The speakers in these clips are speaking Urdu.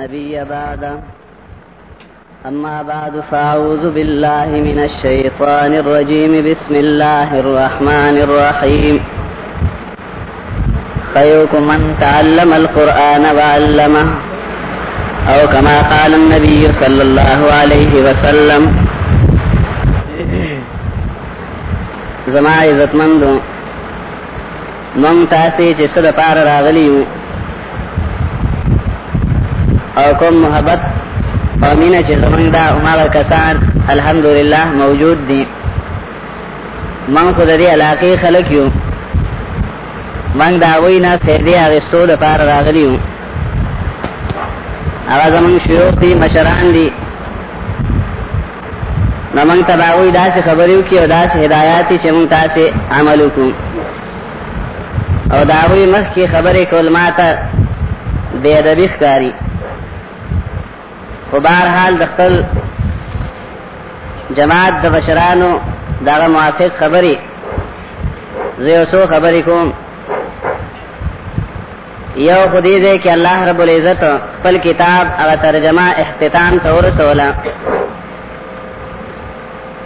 نبي بعد. أما بعد، فأعوذ بالله من الشيطان الرجيم. بسم الله الرحمن الرحيم. خيركم من تعلم القرآن وعلمه، أو كما قال النبي صلى الله عليه وسلم. زما عزت مندو من تاسی جسد پار راغلیو. او کم محبت. او مینه چې زمونږ دا عمره کسان الحمدلله موجود دي. من خو د دې علاقې خلک یو. من دا وی نه فیدې اغستو لپاره راغلی یو. هغه زمونږ شیوخ دي، مشران دي. نو موږ ته به وایي داسې خبرې وکړي او داسې هدایات چې موږ تاسې عمل وکړو. او د هغوی مخکې خبرې کول ما ته بې ادبي ښکاري خو بهرحال د خپل جماعت د بشرانو دغه موافق خبرې، زه یو څو خبرې کوم. یو خو دې دی کې الله رب العزت خپل کتاب هغه ترجمه اختتام ته ورسوله.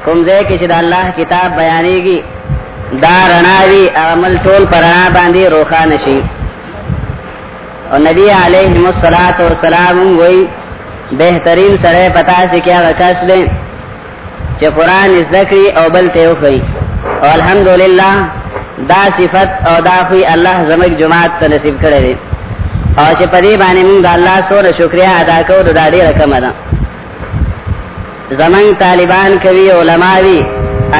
کوم ځای کې چې د الله کتاب بیانېږي، دا رڼاوي عمل ټول پر رڼا باندې روښانه شي. او نبی علیه الصلاۃ والسلام وایي بہترین سره پتا سے کیا وکاس دے چې قران ذکر او بل ته وخی او الحمدلله دا صفت او دا خو الله زمک جماعت ته نصیب کړی دی او چې پدې باندې موږ د الله سره شکریا ادا کوو دا ډیره کم ده زمنګ طالبان کوي علماوی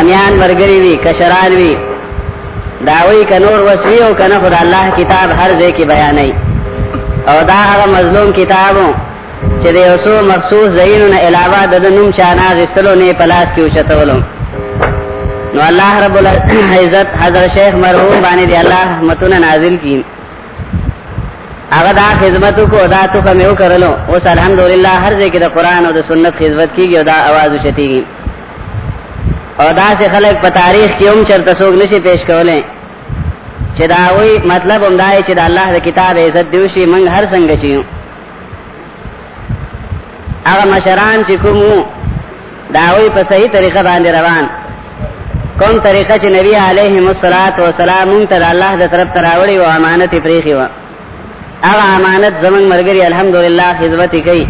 امیان ورګری وی، کشران وی۔ داوی کنور وسوی او کنه خدای الله کتاب هر ځای کې بیانای او دا هغه مظلوم کتابو چھ دے مخصوص زینو علاوہ دد شاناز استلو نے پلاس کیو شتولو. نو اللہ رب العزت حضر شیخ مرحوم بانی دے اللہ متون نازل کی. اگر دا کو دا تو کرلو. اس الحمدللہ ہر جے قرآن و دا سنت خدمت کی گی و آواز شتی گی. اور سے خلق پا تاریخ کی ام چرتا سوگ نشی پیش کولیں چدا ہوئی مطلب امدائی چدا اللہ دا کتاب عزت دیوشی منگ ہر سنگ چیوں. هغه مشران چې کوم داوی په صحیح طریقه باندې روان. کوم طریقه چې نبی علیه الصلاۃ والسلام ته الله د طرف تراوړي او امانت پریخي و هغه امانت زمون مرګري الحمدلله خدمت کوي.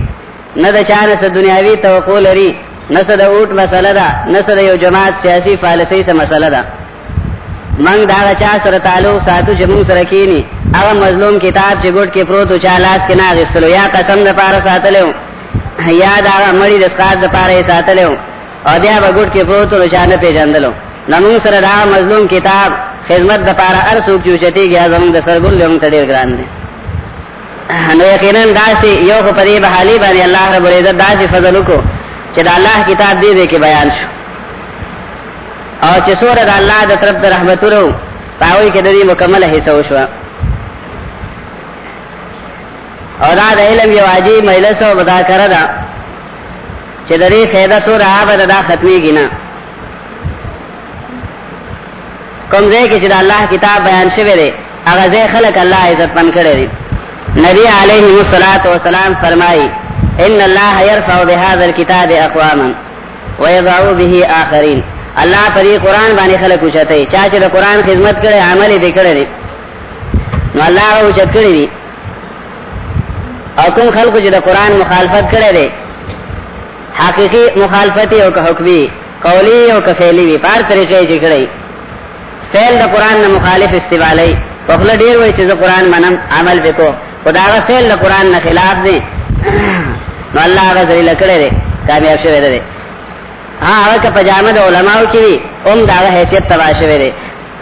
نه د چانه دنیاوی توقع لري، نه څه د اوټ مسله ده، نه څه د یو جماعت سیاسي فعالیتي څه مسله ده. من دا چا سره تعلق ساتو چې موږ سره کینی هغه مظلوم کتاب چې ګډ کې پروت او چالاس کې نه غسلو یا قسم د پاره ساتلو یا دا مړی د سکات د پاره ساتلو او بیا به ګډ کې پروت او شان پیژندلو نو سره دا مظلوم کتاب خدمت د پاره ار سوق چوچتیږي زموږ د سرګل له ډیر ګران دي نو یقینا داسې یو په دې به حالي باندې الله رب العزت داسې فضل وکړو چې د الله کتاب دې دې کې بیان شو۔ او چې سورہ د الله د طرف د رحمتونو پاوی کې د دې مکمل حصہ وشو او دا د علم یو عجیب مجلس او مذاکره ده، چې د دې فائدہ سورہ هغه دا ختميږي نه. کوم ځای کې چې د الله کتاب بیان شوی دی، هغه ځای خلق الله عزت پن کړی دی. نبی علیه الصلاۃ والسلام فرمایي، ان الله يرفع بهذا الكتاب اقواما ويضع به اخرين الله پر یہ قرآن باندې خلق اوچته چا چې د قرآن خدمت کړي عمل دې کړي نو الله اوچت کړی دی. او کوم خلکو چې د قرآن مخالفت کړي دي حقيقي مخالفت او که حکمي قولی او که فعلی وي پار طریقې چې کړي فعل د قرآن نه مخالف استعمالي په خپل ډیر وایي چې د قرآن منم، عمل وکړو. خدای فعل د قرآن نه خلاف دي نو الله هغه ذلیل کړي دي کامیاب شوی دی. ها، هغه پجامه د علماو کې وي، اوم دا آغا حیثیت تباہ تبا شوی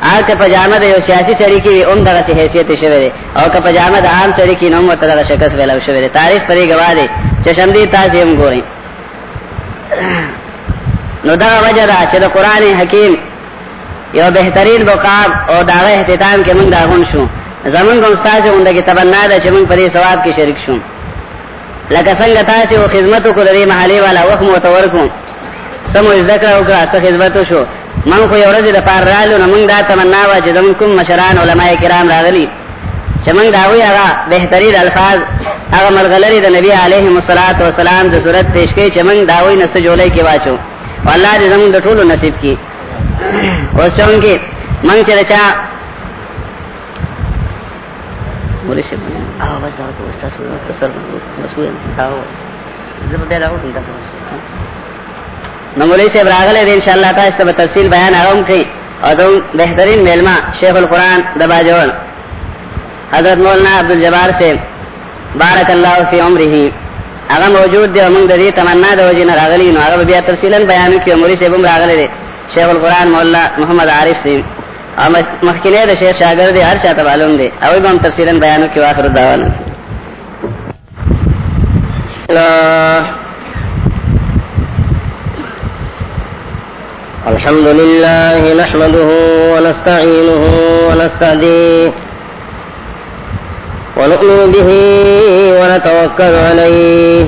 دی هغه پجامه د یو سیاسی سیاسي سړي کې اوم دا حیثیت شوی دی او که پجامه د عام سړي کې نو متره د شکل ویلا شوی دی تاریخ پرې گواه دی چې شمدي تاسو هم ګورئ نو دا وجه دا چې د قران حکیم یو بهترین بقاب او دا اهتمام کې موږ دا غون شو. زمونږ استاد اونده کې تبنا ده چې موږ په دې ثواب کې شریک شو. لکه څنګه تاسو خدمت کو لري محلي والا وخت متور کوم سمو ذکر او کا خدمت شو. من خو یو ورځ د پار رالو نو موږ دا تمنا وا چې زمون کوم مشران علما کرام راغلي چې موږ دا وی هغه بهترین الفاظ اگر ملغلری دا نبی علیہ الصلوۃ والسلام دا صورت پیش کی چمن داوی نس جولے کی واچو والله دې زمون د ټولو نصیب کی او څنګه من چې چا ورشه او بس دا تاسو سره مسؤل تاو زه به دا وټم تاسو نو مولوی صاحب راغله ان شاء الله تاسو تفصیل بیان اغم کړي او دوم بهترین میلما شیخ القرآن دبا جوړ حضرت مولانا عبد الجبار سے بارک اللہ فی عمره. اگر موجود دی موږ د دې تمنا د وجه نه راغلی نو هغه بیا تفصیلا بیان کی کړي مولوی صاحب راغله دی، شیخ القرآن مولانا محمد عارف سے او مخکینه د شیخ شاګرد هر چاته معلوم دی. او به هم تفصیلا بیان کړي واخر دعوانا. اللہ الحمد لله نحمده ونستعينه ونستهديه ونؤمن به ونتوكل عليه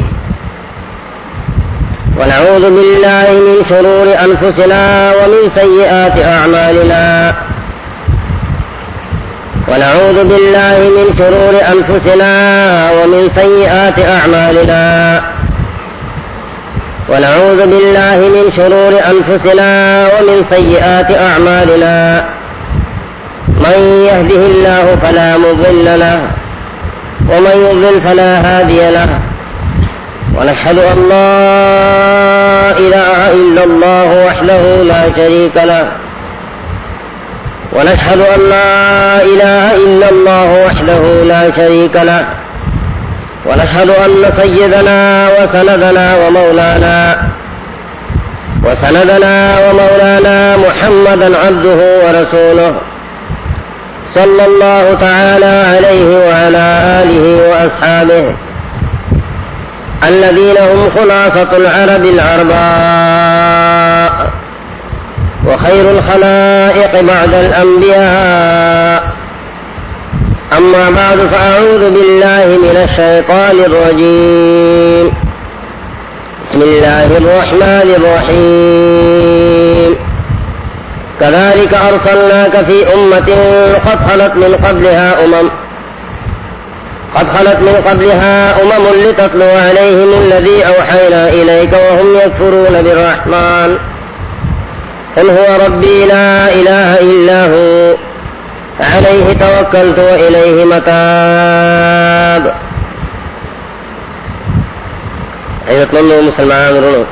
ونعوذ بالله من شرور أنفسنا ومن سيئات أعمالنا ونعوذ بالله من شرور أنفسنا ومن سيئات أعمالنا ونعوذ بالله من شرور أنفسنا ومن سيئات أعمالنا. من يهده الله فلا مضل له، ومن يضلل فلا هادي له. ونشهد أن لا إله إلا الله وحده لا شريك له. ونشهد أن لا إله إلا الله وحده لا شريك له. ونشهد أن سيدنا وسندنا ومولانا وسندنا ومولانا محمدا عبده ورسوله صلى الله تعالى عليه وعلى آله وأصحابه الذين هم خلاصة العرب العرباء وخير الخلائق بعد الأنبياء أما بعد، فأعوذ بالله من الشيطان الرجيم. بسم الله الرحمن الرحيم. كذلك أرسلناك في أمة قد خلت من قبلها أمم، قد خلت من قبلها أمم لتتلو عليهم الذي أوحينا إليك وهم يكفرون بالرحمن. قل هو ربي لا إله إلا هو. عليه توكلت وإليه متاب۔ عزت من مسلمان رنو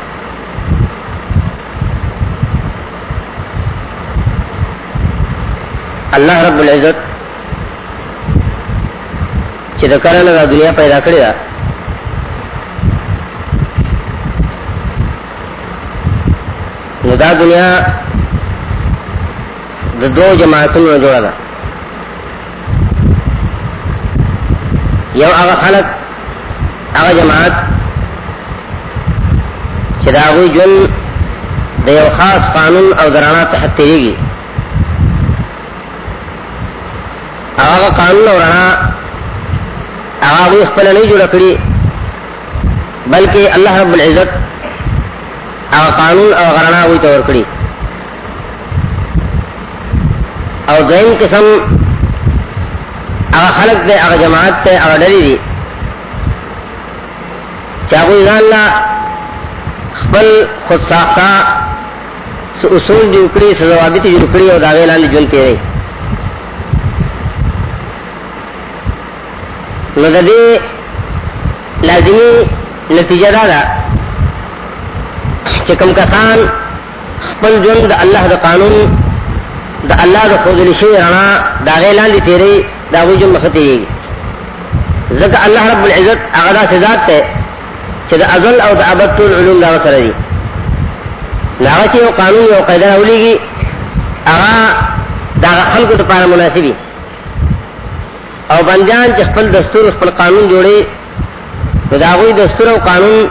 اللہ رب العزت چې د کرنه د دنیا پیدا کړی دا۔ نو دا دنیا د دو جماعتونو جوړه ده یو هغه خلق هغه جماعت چې جن د یو خاص قانون او درانه تحت تیریږي. هغه قانون او رڼا هغه خپل نه جوړ کړی بلکې الله رب العزت هغه قانون او رڼا وي تور کړی او دین قسم هغه خلق دے هغه جماعت ته هغه ډلې دي چې هغه ځان لا خپل خود ساختا اصول جوړ کړی ضوابط جوړ کړی او دا ویلان ژوند تیرې نو د دې لازمي نتیجه دا ده چې کوم کسان خپل ژوند د الله د قانون، د الله د خوذل شي رڼا دا غیلان دي دا وې جو مخته ځکه الله رب العزت هغه د ذات ته چې د ازل او د ابد ټول علوم دا سره دي هغه چې یو قانون یو قاعده ولېږي هغه دا خلکو لپاره مناسبي او بنجان چې خپل دستور خپل قانون جوړي نو دا غوي دستور او قانون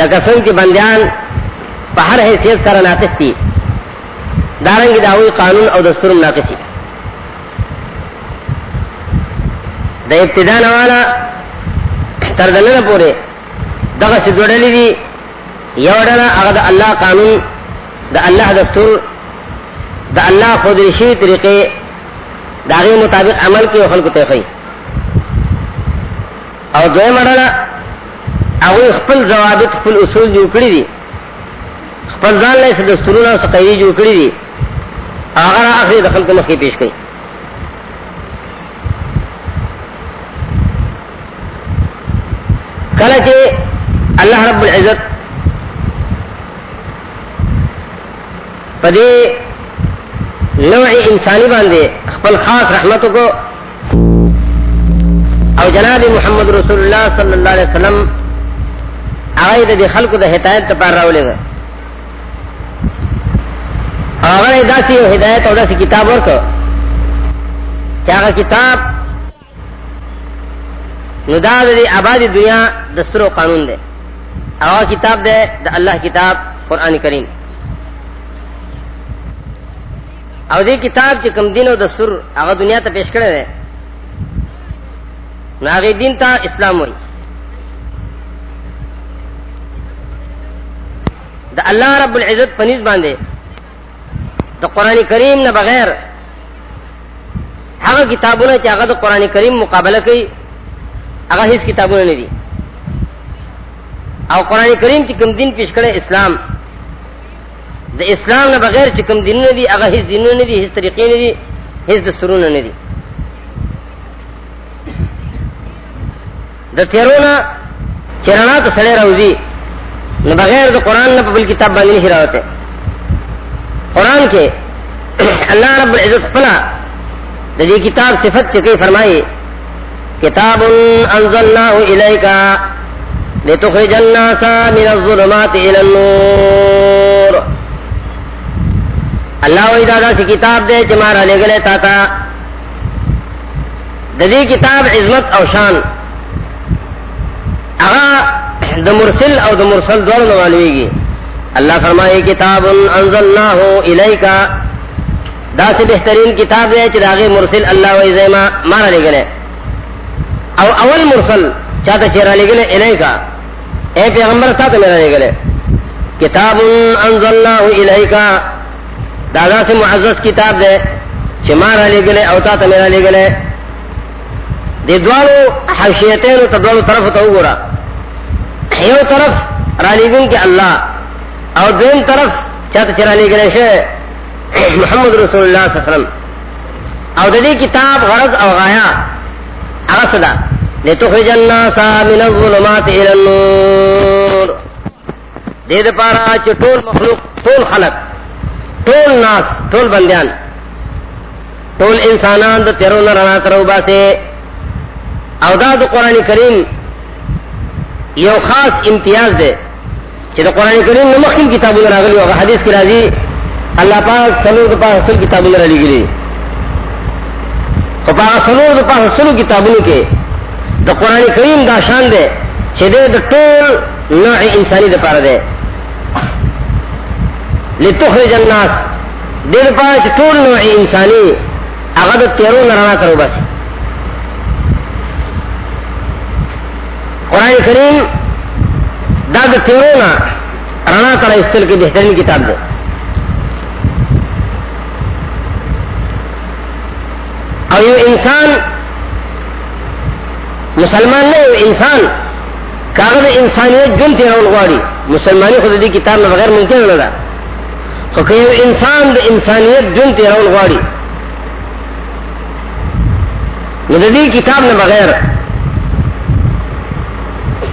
لکه څنګه چې بنجان په هر حیثیت سره ناقص دي دارنګ دا غوي قانون او دستور ناقص دي د ابتدا نه والا تر دنه پورې. دغه څه جوړلې دي، یو ډول هغه د الله قانون، د الله دستور، د الله خود شي طریقې داغه مطابق عمل کې خلق ته کوي او دوی مڑلا اغوی خپل ضوابط، خپل اصول جو کری دی خپل ځان له څه دستورونه څه قوی جو کری دی اگر اخری دخل کے مخی پیش کئی کله چې الله رب العزت پدې نوع انسانی باندې خپل خاص رحمت کو۔ او جناب محمد رسول الله صلی الله علیه وسلم هغه د خلکو د هدایت لپاره راولېږه هغه داسې هدایت او داسې کتاب ورکړ چې هغه کتاب نو دا دی آبادی دنیا دستور و قانون دے او کتاب دے دا اللہ کتاب قرآن کریم. او دی کتاب چی کم دین و دستور اغا دنیا تا پیش کرے دے نو آغی دین تا اسلام ہوئی دا اللہ رب العزت پنیز باندے دا قرآن کریم نہ بغیر، هغه کتابونه چې هغه د کریم مقابله کوي هغه هیڅ کتابونه نه دي. او قران کریم چې کوم دین پیش کړي اسلام. د اسلام نه بغیر چې کوم دین نه دي، هغه هیڅ دین نه دي، هیڅ طریقې نه دي، هیڅ دستورونه نه دي. د تیرونه چرنا ته سره راوځي، نو بغیر د قران نه په بل کتاب باندې نه راوته. قران کې الله رب العزت فلا د دې کتاب صفت چې کوي فرمایي کتاب انزلناه الیک لتخرج الناس من الظلمات الى النور اللہ وی دادا سی کتاب دے چمارا لے گلے تا تا ددی کتاب عظمت او شان اغا د مرسل او د مرسل دور نوالوی گی اللہ فرمائے کتاب انزلناه الیک دا سے بہترین کتاب دے چراغ مرسل اللہ وی زیما مارا لے گلے او اول مرسل، چاہتا چیرا لے گلے الہ کا اے پیغمبر، ساتھ میرا لے گلے۔ کتاب انزلناه الہ کا دادا سے معزز کتاب دے چمارا لے گلے او تا میرا لے گلے۔ دے دوالو حوشیتین تا دوالو طرف تا گورا یو طرف را لے کے اللہ، او دویم طرف چاہتا چرا لے گلے شے محمد رسول اللہ صلی اللہ علیہ وسلم۔ او دے کتاب غرض او غایا اغسدہ لتخرج الناس من الظلمات الى النور. دے دے پارا چ ټول مخلوق، ټول خلق، ټول ناس، ټول بندیان، ټول انسانان د تیرو نه رڼا تر او دا د قران کریم یو خاص امتیاز ده چې د قران کریم نو مخکې کتابونه راغلي او حدیث کې راځي. الله پاک څلور د پاسه ټول کتابونه را لګلي او پاک څلور د پاسه ټول کتابونه کې د قران کریم دا شان ده چې د ټول نوع انساني د پاره ده لتخرج الناس. دل پاس ټول نوع انساني هغه د تیرو نرانا کرو بس. قرآن کریم دا د تیرو نا رانا کرا استل کی بہترین کتاب ده او یو انسان مسلمان نه یو انسان کاغذ انسانیت جن تیرون غواړي مسلمانی خود دې کتاب نه بغیر ممکن نه ده خو انسان د انسانیت جن تیرون غواړي نو د دې کتاب نه بغیر۔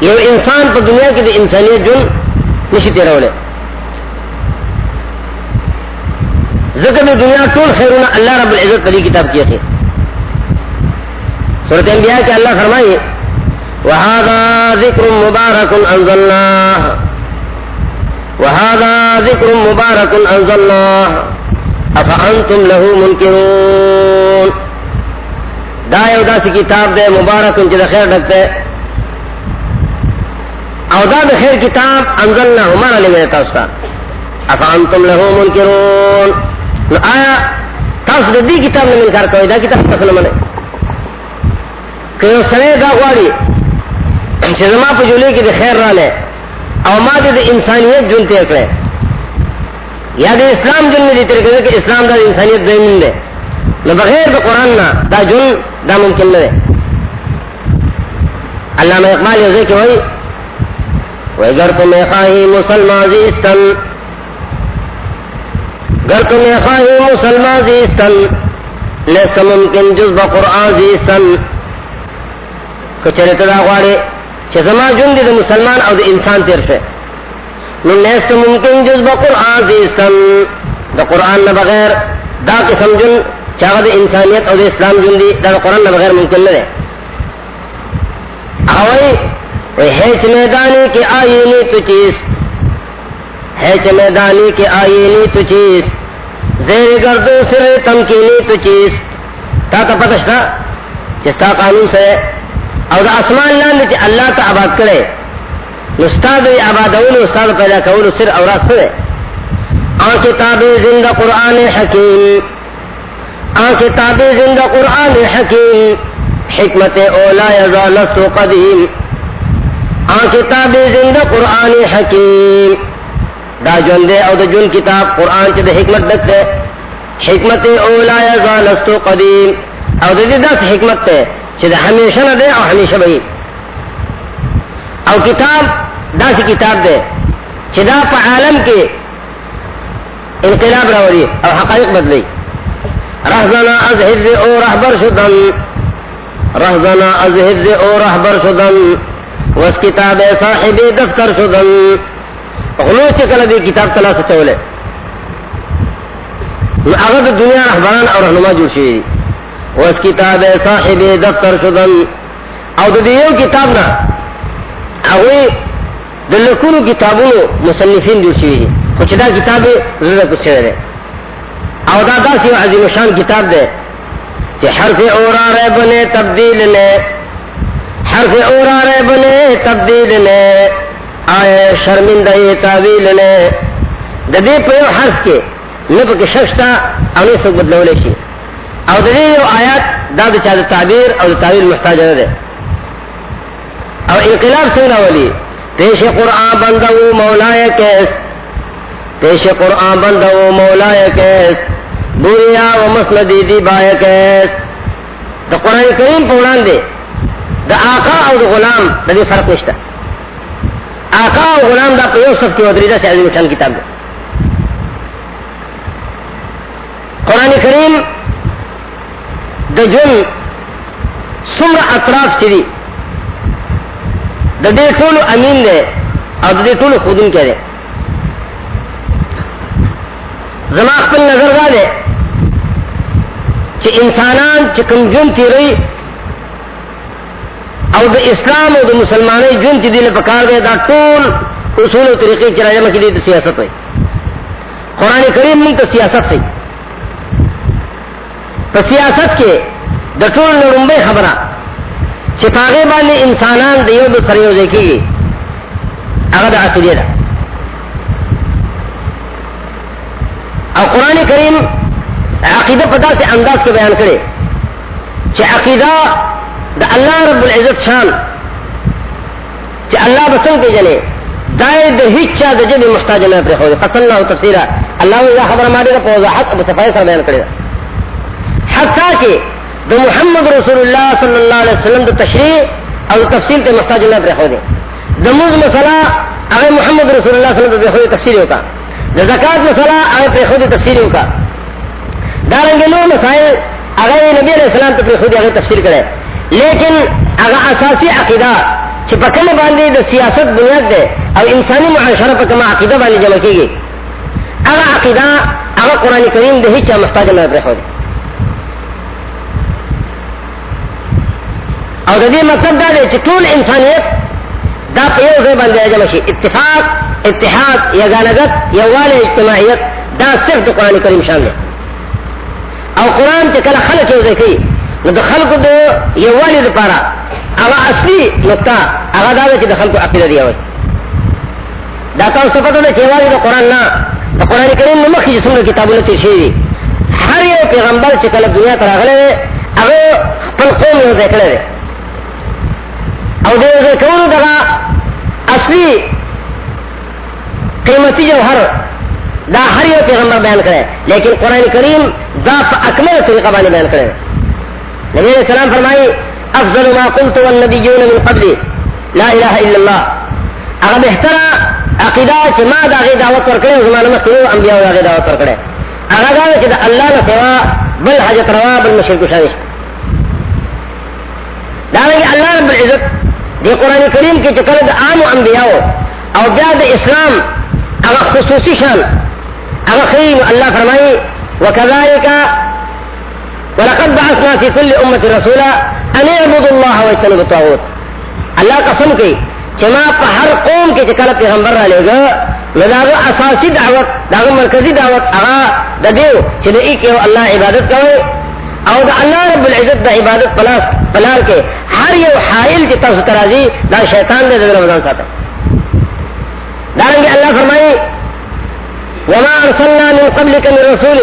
یو انسان په دنیا کې د انسانیت جن نشي تیرولی ذکر دنیا ټول خیرونه الله رب العزت په دې کتاب کې اخی سورۃ انبیاء کې الله فرمایي وهذا ذکر مبارک انزلناه وهذا ذكر مبارك أنزلناه۔ أفأنتم له منكرون۔ دا یو دا سی کتاب دے مبارک چې د خیر ډک ده او دا د خیر کتاب انزلنا عمر علی گئے تاسو ته؟ افانتم له منکرون نو آیا تاسو د دې کتاب نه انکار کوئ؟ دا کتاب تاسو نه منئ که یو سره دا غواړي چې زما په جولې کې د خیر را رااله او ما دې د انسانیت جون تیر کړې یا د اسلام جون دې تیر کړې چې اسلام د انسانیت زمين ده نو بغیر د قران نه دا جون دا ممکن نه ده علامہ اقبال یہ کہ وہی وہ گر تمہیں خواہی مسلمان زیستن. گر تمہیں خواہی مسلمان زیستن. لیس ممکن جز بقرآن زیستن. کچھرے تدا غوارے چھ زمان جن دی دا مسلمان او دا انسان تیر سے من لیس ممکن جز با بقرآن زیستن دا قرآن نہ بغیر دا قسم جن چاہا دا انسانیت او دا اسلام جن دی دا, دا قرآن نہ بغیر ممکن نہ دے آوائی ہیچ میدانی کی آئینی تو چیز ہیچ میدانی کی آئینی تو چیز زیر گردو سر تمکینی تو چیز تا تا پتشتا چستا قانون سے او دا اسمان لاندے چی اللہ تا عباد کرے نستاد وی عبادولو استاد پیدا کولو سر او راست دے آن کتاب زندہ قرآن حکیم. آن کتاب زندہ قرآن حکیم. حکمت اولا یزال سو قدیم. آن کتاب زندہ قرآن حکیم. دا جن دے او دا جن کتاب قرآن چی دا حکمت دک دے حکمت اولا یزال سو قدیم. او دا دی حکمت دے چی ہمیشہ نہ دے او ہمیشہ بھئی او کتاب، دا سی کتاب دے۔ چی پا عالم کے انقلاب راوری او حقائق بدلی۔ رہزنا از حفظ او رہبر شدن۔ رہزنا از حفظ او رہبر شدن۔ وس کتاب صاحب دفتر شدن۔ غلو چکل دی کتاب تلا سے چولے۔ اگر دنیا رہبران اور رہنما جوڑ شوی وس کتاب صاحب دفتر شدن او دیو کتاب نا. اوی دلکونو کتابونو مصنفین جوڑ شوی. کچھ دا کتاب ضرورت کچھ دے او دا دا سی عظیم شان کتاب دے کہ حرف اورا رے بنے تبدیل نے. حرف اورا رے بنے تبدیل نے. آئے شرمندہ یہ تعویل نے. ددی پہ حرف کے نب کے شخصتا انو سک بدلو لے شی او ددی یو آیات، دا دا چاہتا تعبیر او تعویل محتاج دے او انقلاب سے ولی پیش قرآن بندو مولا کیس. پیش قرآن بندو مولا کیس. بوریا و مسندی دی بایا کیس. دا قرآن کریم پولان دے دا آقا او دا غلام دا دی فرق نشتا آقا او غلام دا پیو صف کی ودریدہ سے عظیم شان کتاب دے قرآن کریم دا جن سمر اطراف چری دا دے امین دے او دا دے طول خودن کے دے زما خپل نظر دا دے چې انسانان چې کوم جون تیری او د اسلام او د مسلمانۍ جون چې دی له پکار دی دا ټول اصول او طریقې چې راځي مکه دي د سیاست وي قران کریم موږ ته سیاست کوي په سیاست کې د ټول لومبه خبره چې پاغه باندې انسانان د یو د سره یو ځکیږي هغه د عقیده ده. او کریم عقیدہ پتا سے انداز کے بیان کرے کہ عقیدہ دا اللہ رب العزت شان کہ اللہ بسن کے جنے دائے دا ہیچ چا دا جب محتاج میں پر خوض قصن اللہ تفسیرہ اللہ یہ خبر مارے گا پوزا حق ابو صفائی سر بیان کرے دا حتیٰ کہ دا محمد رسول اللہ صلی اللہ علیہ وسلم دا تشریح اور تفصیل کے محتاج میں پر خوض دا موز مسئلہ اگر محمد رسول اللہ صلی اللہ علیہ وسلم تفسیر ہوتا۔ دا زکاة مسئلہ اگر پر خود تفسیر ہوتا۔ دارنگے نو مسائل اگر نبی علیہ السلام تو خود اگر تفسیر کرے۔ لیکن اگر اساسی عقیدہ چپکل باندھے دا سیاست بنیاد دے اور انسانی معاشرہ پر کما عقیدہ باندھے جمع کی گئی اگر عقیدہ اگر قرآن کریم دے ہی چاہ محتاج میں پر خود اور دے مطلب دا دے چطول انسانیت دا پیو سے باندھے جمع شی. اتفاق، اتحاد، یا گانگت یا وال اجتماعیت، دا صرف دا قرآن کریم شان دے. او قرآن چې کله خلک یو ځای کوي نو د خلکو د یووالي لپاره هغه اصلي نقطه هغه دا ده چې د خلکو عقیده دی دا تاسو پته ده چې یوازې د قرآن نه د قرآن کریم نه مخکې څومره کتابونه تیر شوي دي هر یو پیغمبر چې کله دنیا ته راغلی دی هغه خپل قوم یو ځای کړی دی او د یو ځای کولو دغه اصلي قیمتي جوهر دا ہر یو پیغمبر بیان کرے لیکن قرآن کریم دا اکمل طریقہ بانے بیان کرے نبی علیہ السلام فرمائی افضل ما قلت والنبيون من قبل. لا اله الا الله. اگر بہتر عقیدہ چې ما دا غي دعوت ورکړې او زمانه مخکې انبیاء دا غي دعوت ورکړې هغه دا چې الله نه سوا بل حاجت روا، بل مشرک شوی دا وی الله رب العزت دی قران کریم کې چې کله عام انبیاء او بیا د اسلام هغه خصوصي شان هغه خیر الله فرمایي وكذلك ولقد بعثنا في كل أمة رسولا أن يعبدوا الله ويجتنبوا الطاغوت. الله قسم کی چما په هر قوم کې چې کله پیغمبر را لېګا لداغه اساسي دعوت داغه مرکزی دعوت هغه د دیو چې ایک یو الله عبادت کوي او د الله رب العزت د عبادت پلاس پلار کې هر یو حائل چې تاسو ترازی دا شیطان دې د رمضان ساته دارنګه الله فرمایي وما ارسلنا من قبلك من رسول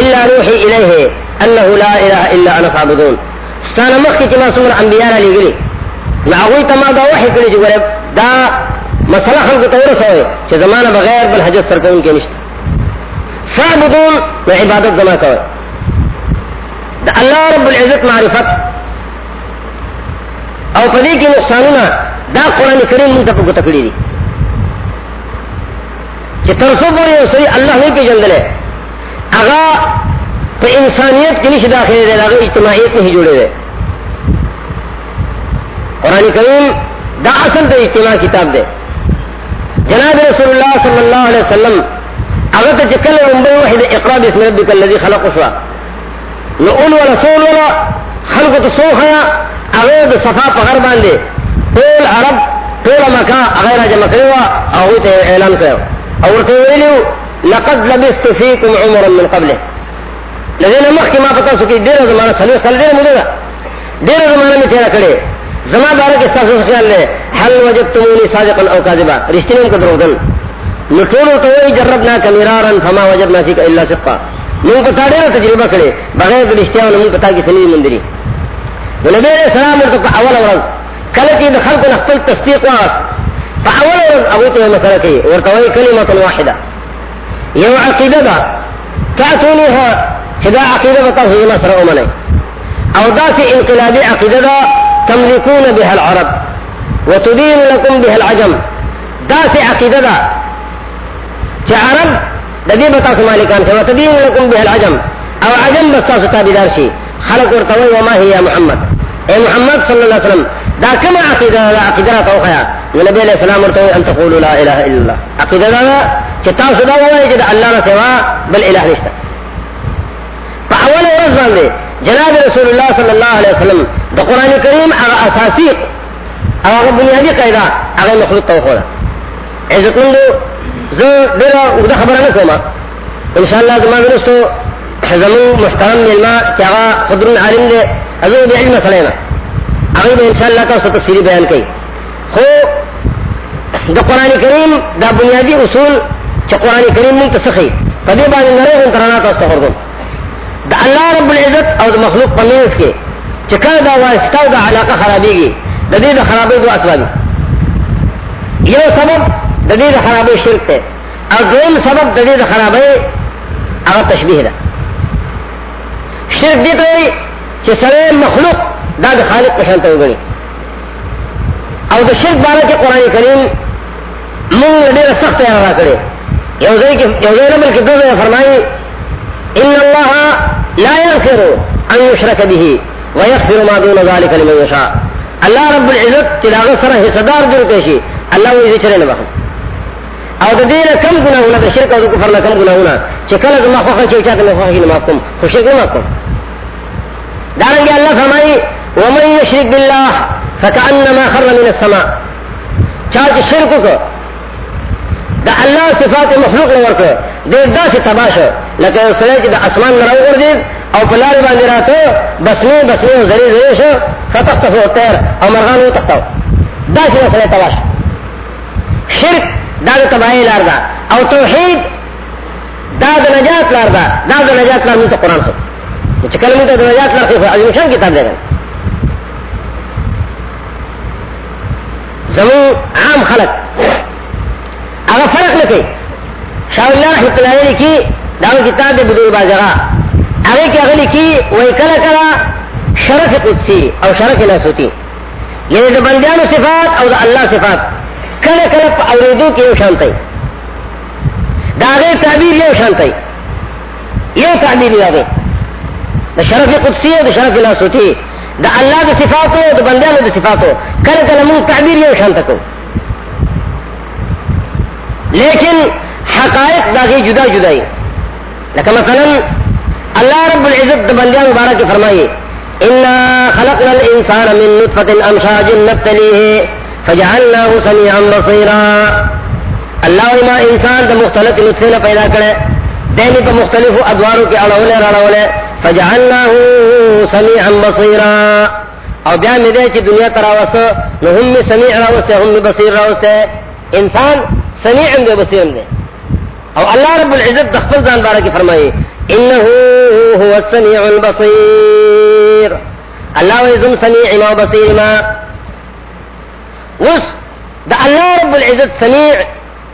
الا نوحي اليه انه لا اله الا انا فاعبدون۔ ستانه مخکې چې ما څومره انبیاء را لېږلي ناغوی تما دا وحی کړی چې ګوره دا مسله خلکو ته ورسوي چې زمانه بغیر بل حاجت سر کوون کې نشته فعبدون نو عبادت زما کوي دا الله رب العزت معرفت. او پدې کې نقصانونه دا قران کریم موږ ته په کړی دي. چې تر څو پورې سړي الله نه پیژندل هغه په انسانيت کې نشي داخله دی هغه اجتماعیت نه جوړه دی قرآن کریم دا اصل دا اجتماع کتاب دے جناب رسول اللہ صلی اللہ علیہ وسلم اگر تو چکل امبر وحید اقرا بسم ربک اللذی خلق اسوا نو اول ولا سول ولا خلق تو سو خیا اگر دا صفا پغر باندے طول عرب، طول مکا اگر جمع کروا او تے اعلان کرو اور تے ویلیو لقد لبست فیکم عمرا من قبله. لذین مخی ما پتا سکی دیر زمانہ سلیو سل دیر مدد دیر زمانہ میں تیرا کڑے زما بارے کے ساتھ خیال لے حل وجب تمونی صادقا او کاذبا رشتین کو درودن نٹولو تو وہی جربنا کمیرارا فما وجدنا فيك الا صدقا. من کو تاڑے تجربہ کرے بغیر رشتیا من پتا کی سنی مندری نبی علیہ السلام ورته اول اول کله چې د خلکو خپل تصدیق واس په اول اول ابو ته مسله کوي ورته وایي کلمه واحده. یو عقیده ده. تاتونیها چې دا عقیده به تاسو یې سره ومنئ. او داسې انقلابي عقیده ده تملكون بها العرب، وتدين لكم بها العجم. داسي عقيدة دا چه عرب دا دي بتاسو مالکان سے وتدين لكم بها العجم او عجم بستا بتاسو تابدار شي خلق ورتوي وما هي يا محمد؟ اے محمد صلى الله عليه وسلم، دا كما عقيدة دا عقيدة توقعا ونبي عليه السلام ورتوي ان تقولوا لا اله الا الله. عقيدة دا چه تاسو دا ووائی جدا اللہ نسوا بل اله نشتا فاول ورز باندے جناب رسول اللہ صلی اللہ علیہ وسلم دا قرآن کریم اغا اساسی اغا بنیادی قیدہ اغا مخلوق تو خورا عزت مندو زو دیرا اگدا خبر نکوما انشاءاللہ زمان درستو زمون محترم ملما کہ اغا خدرون عالم دے ازو بی علم صلینا اغا با انشاءاللہ تا سو تفسیری بیان کئی خو دا قرآن کریم دا بنیادی اصول چا قرآن کریم منتسخی قدی بانی نرے انترانات استخردون دا اللہ رب العزت اور مخلوق پنیز کے چکر دا واسطہ دا علاقہ خرابی گی دا دید خرابی دو اسبابی یہ سبب دا دید خرابی شرک تے۔ اور دوم سبب دا دید خرابی اگر تشبیح دا۔ شرک دیتا ہوئی چھ سوے مخلوق دا دا خالق پشانتا ہو گنی۔ اور دا شرک بارا کے قرآن کریم مونگ دید سخت اعراض کرے۔ یوزے نمبر کی دو فرمائی، ان الله لا يغفر ان يشرك به ويغفر ما دون ذلك لمن يشاء الله رب العزت چراغ سره حصدار دل پیشی الله وی چرے نه بخو او د دې کم ګناهونه، د شرک او د کفر نه کم ګناهونه، چې کله د مخه چې چاته نه خوښي نه ماکم خوشي نه ماکم دارنګ الله فرمایي، ومن يشرك بالله فكأنما خر من السماء. چا چې شرک کو دا اللہ صفات مخلوق نے ورکو دیر دا سی تباش لکہ سلے چی دا اسمان نراو گردید او پلار باندی راتو بسنی بسنی زری زری شو فتختفو تیر او مرغانو تختو دا سی سلے تباش شرک دا دا تباہی لار دا او توحید دا دا نجات لار دا دا دا نجات لار منتا قرآن خود چکل منتا دا نجات لار خیفو عظیم شان کتاب دے گا زمون عام خلق اگر فرق نہ کئی شاہ اللہ رحمت اللہ علیہ کی دعوی کتاب دے بدور بازغا اگر کی اگر لکھی وہی کلا کلا شرف قدسی او شرف ناسوتی. یعنی دا بندیان صفات او دا اللہ صفات. کل کل پا اوریدو کی یو شانتی دا غیر تعبیر یو شانتی یو تعبیر دا غیر دا شرف قدسی او دا شرف ناسوتی دا اللہ دا صفاتو دا بندیان دا صفاتو کل کل من تعبیر یو شانتکو لیکن حقائق دا غیر جدا جدائی لکہ مثلا اللہ رب العزت دا بندیان مبارک فرمائیے، انا خلقنا الانسان من نطفة امشاج نبتليه فجعلناه سميعا بصيرا. اللہ ما انسان دا مختلف نطفے نہ پیدا کرے، دینی پہ مختلف ادواروں کے اڑولے رڑولے فجعلناه سميعا بصيرا. او بیا می دے چی دنیا تراوس نو ہم می سمیع راوس ہم می بصیر راوس انسان سمیع دے بصیر دے. او اللہ رب العزت دخل زان بارہ کی فرمائی انه هو السميع البصير الله يزم سميع ما بصير ما وس، دا الله رب العزت سميع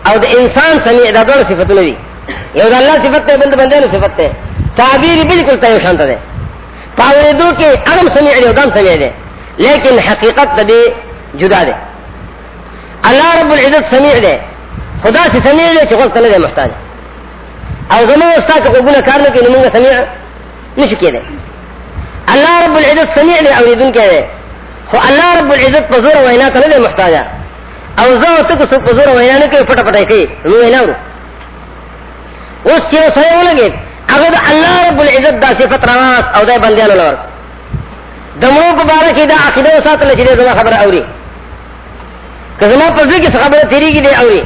او دا انسان سميع دا دور صفت نبی یو دا اللہ صفت تے بند بندے نو صفت تے. تعبیر بالکل تے شانت دے. پاورے دو کے اگم سميع دے دم سميع دے. لیکن حقیقت دا دے جدا دے. اللہ رب العزت سميع دے. خدا سے سميع دے چکل تلے دے محتاج. او زمان استا که قبول کار نکی نمونگا سمیع نشو دے. اللہ رب العزت سمیع دے اوریدن کے دے. خو اللہ رب العزت پزور وینا کنه دے محتاجا. او زو تک سو پزور وینا نکی پٹا پٹا کی. نو وینا ورو اس چیو سوئے لگے اگر اللہ رب العزت دا صفت رواس او دے بندیانو لور. دمو مبارکی دا عقیدہ ساتھ لچی دے زما خبر اوری. کہ زما پزر کی خبر تیری کی دے اوری.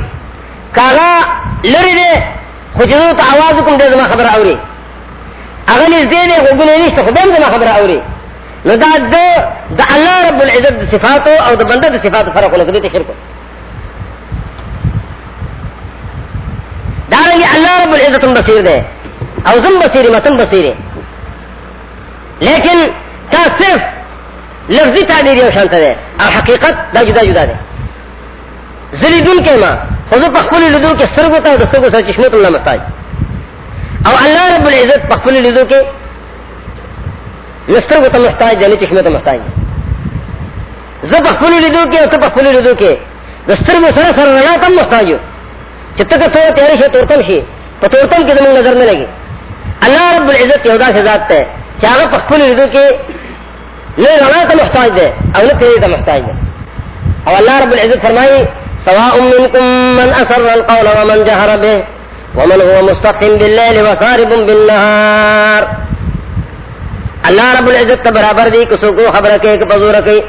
کاغا لری دے خجدو تا آواز کم دے زما خبر اوری. اغلی دے دے غگنے نیشت خودم زما خبر اوری. نو دا دو دا اللہ رب العزت دا صفاتو او دا بندہ دا صفاتو فرق لکھ دیتے شرکو دارنگی اللہ رب العزت بصیر دے او زم بصیری متن بصیری لیکن تا صرف لفظی تعبیر یو شانتا دے او حقیقت دا جدا جدا دے زلیدون کے ماں خود پخپل لدو کے سرگو تا دا سرگو سر چشمت اللہ محتاج او اللہ رب العزت پخپل لدو کے نسترگو تا محتاج دے چشمت محتاج زب پخپل لدو کے، او تو پخپل لدو کے. دسترگو سر سر رنا تم محتاج ہو چتک تو تیرے شے تورتم شے تو تورتم کی زمین نظر میں لگی اللہ رب العزت یہودا سے ذات ہے چاہا پخپل لدو کے نہ رنا تا محتاج دے، او نہ تیرے تا محتاج دے. او اللہ رب العزت فرمائی، سواء منكم من أسر القول ومن جهر به، ومن هو مستقم بالليل وسارب بالنهار اللہ رب العزت تا برابر دی کسو کو خبر کے کہ بزور کی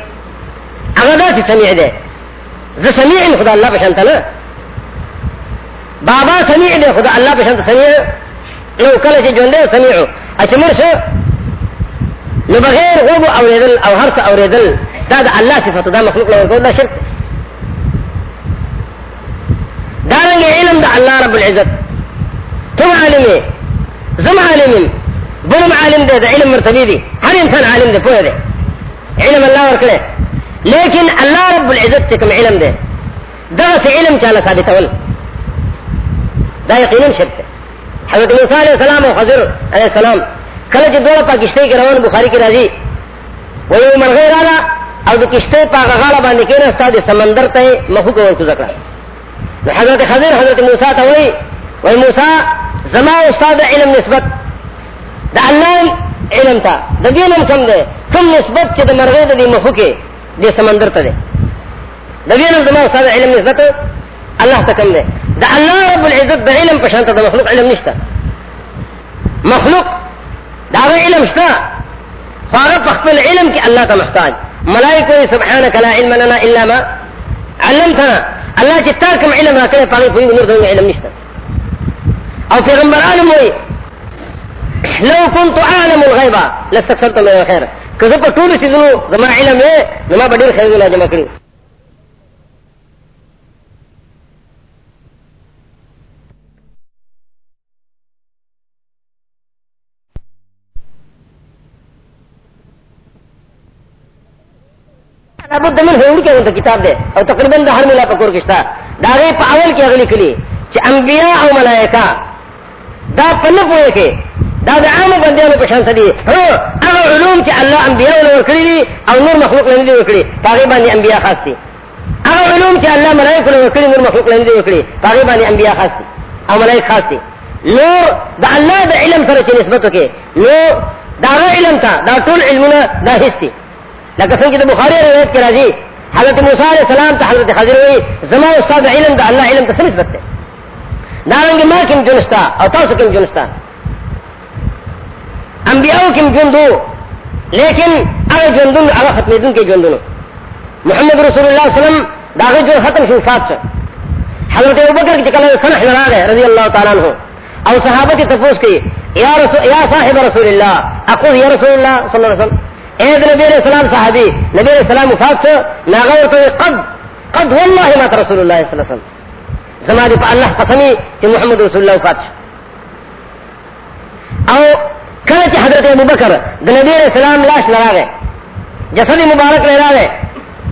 اگر دا سی سمیع دے ز سمیع خدا اللہ پشانتا نا۔ بابا سمیع دے، خدا اللہ پشانتا سمیع۔ نو کل چی جوندے، سمیع۔ اچھ مرش۔ نو بغیر غوب اوریدل او حرس اوریدل، دا دا اللہ صفت، دا مخلوق لگا کو، دا شرک۔ دارنگے علم دا اللہ رب العزت۔ تم عالم زم عالم بلم عالم دے دا علم مرتبی دی. ہر انسان عالم دے پوئے دے. علم اللہ ورکلے لیکن اللہ رب العزت سے کم علم دے. دا سے علم چالا ثابت اول. دا یقینا شرک ہے حضرت موسیٰ علیہ السلام و خضر علیہ السلام کل جی چی دولا پا کشتے کی روان بخاری کی راضی. وہ یو مرغی رانا او دا کشتے پا غالا باندے کینا استاد سمندر تے مخوک ورکو ذکر حضرت خضر حضرت موسیٰ تا وی وی موسیٰ زما استاد علم نسبت دا اللہ علم تا، دا دینم کم دے، کم نسبت چی دا مرغی دا دی مخوکی دی سمندر تا دے۔ دا دینم زما استاد علم نسبت، اللہ تا کم دے۔ دا اللہ رب العزت دا علم پشانتا، دا مخلوق علم نشتا۔ مخلوق دا علم شتا۔ فارق اخفل علم کی اللہ تا محتاج۔ ملائکہ سبحانک لا علم لنا الا ما علمتنا۔ اللہ چی تارکم علم را کرے پاگی پوئی نور دونگا علم نشتا۔ او پیغمبر عالم ہوئی لو كنت اعلم الغیبہ لستکثرت من الخیر کذا پر طول سیزنو زما علم ہے زما بدیر خیر اللہ جمع کری لابد من هو کې ته کتاب ده. او تقریباً د هر ملا پکور کېستا دا غي په اول کې اغلی کلی چې انبیا او ملائکه دا پنه پوهه کې دا د عام بندیانو په شان دي؟ هو علوم چې الله انبیاء له ورکړي دي او نور مخلوق له دي ورکړي. هغه باندې انبیاء خاص دي. هغه علوم چې الله ملائکه له ورکړي، نور مخلوق له دي ورکړي. هغه باندې انبیاء خاص دي او ملائکه خاص دي. نور د الله د علم سره چې نسبت وکړي نو دا علم تا دا ټول علمونه دا هیڅ دي. لکه څنګه د بخاری روایت کې راځي، حضرت موسی علیہ السلام ته حضرت خضر وی زما استاد علم دا الله علم ته نسبت ده دا رنګ ما کوم جنستا او تاسو کوم جنستا انبیاء کوم جندو، لیکن هغه جندون هغه ختمېدون کې جندونو محمد رسول الله صلی الله علیه وسلم دا جو ختم شو فات شو حضرت ابوبکر چې کله سنح لراغه رضی الله تعالی عنہ۔ او صحابه ته تفوس کوي یا رسول یا صاحب رسول الله اقول یا رسول الله صلی الله علیه وسلم۔ اے نبی علیہ السلام صحابی، نبی علیہ السلام وفات شو ناغور تو قد قد والله ما رسول الله صلی الله علیه وسلم۔ زمانی په الله قسمی چې محمد رسول الله وفات شو او کله چې حضرت ابو بکر نبی علیہ السلام لاش لڑا لراغه جسد مبارک لہرا لراغه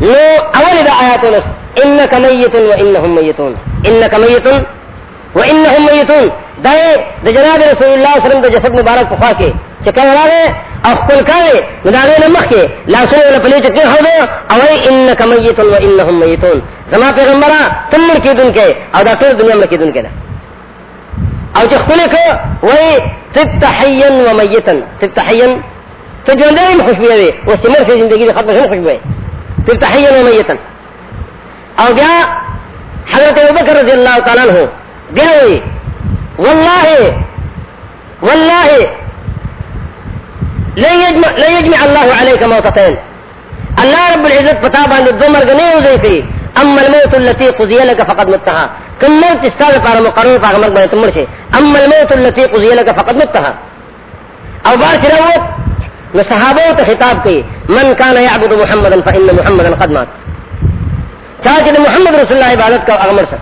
نو اول د آیاتونه انک میت و انهم میتون۔ انک میت و انهم میتون۔ دے دا جناب رسول الله صلی الله علیه وسلم د جسد مبارک په خوا کې چې کله راغی او خپل کړي نو دا نه مخکې لاسونه له پلي چې هو او انک میت و انهم میتون۔ زما پیغمبره تم مر کېدون کې او دا ټول دنیا مر کېدون کې او چې خپل کې وای تبت حيا وميتا تبت حيا تجوندين خوشبو وي واستمر في زندگی ختم شون خوشبو تبت حيا وميتا او بیا حضرت ابو بکر رضی اللہ تعالی عنہ بیا وی والله والله لن يجمع, لن يجمع الله عليك موتتين الله رب العزت پتا باندې دو مرګ نه وځي کړی اما الموت التي قضي لك فقد متها. کوم موت استاد پر مقرر په مرګ باندې تمر شي اما الموت التي قضي لك فقد متها. او بار شروت نو صحابه ته خطاب کوي من كان يعبد محمدا فان محمدا قد مات. چاہے محمد رسول اللہ عبادت کا اغمر سر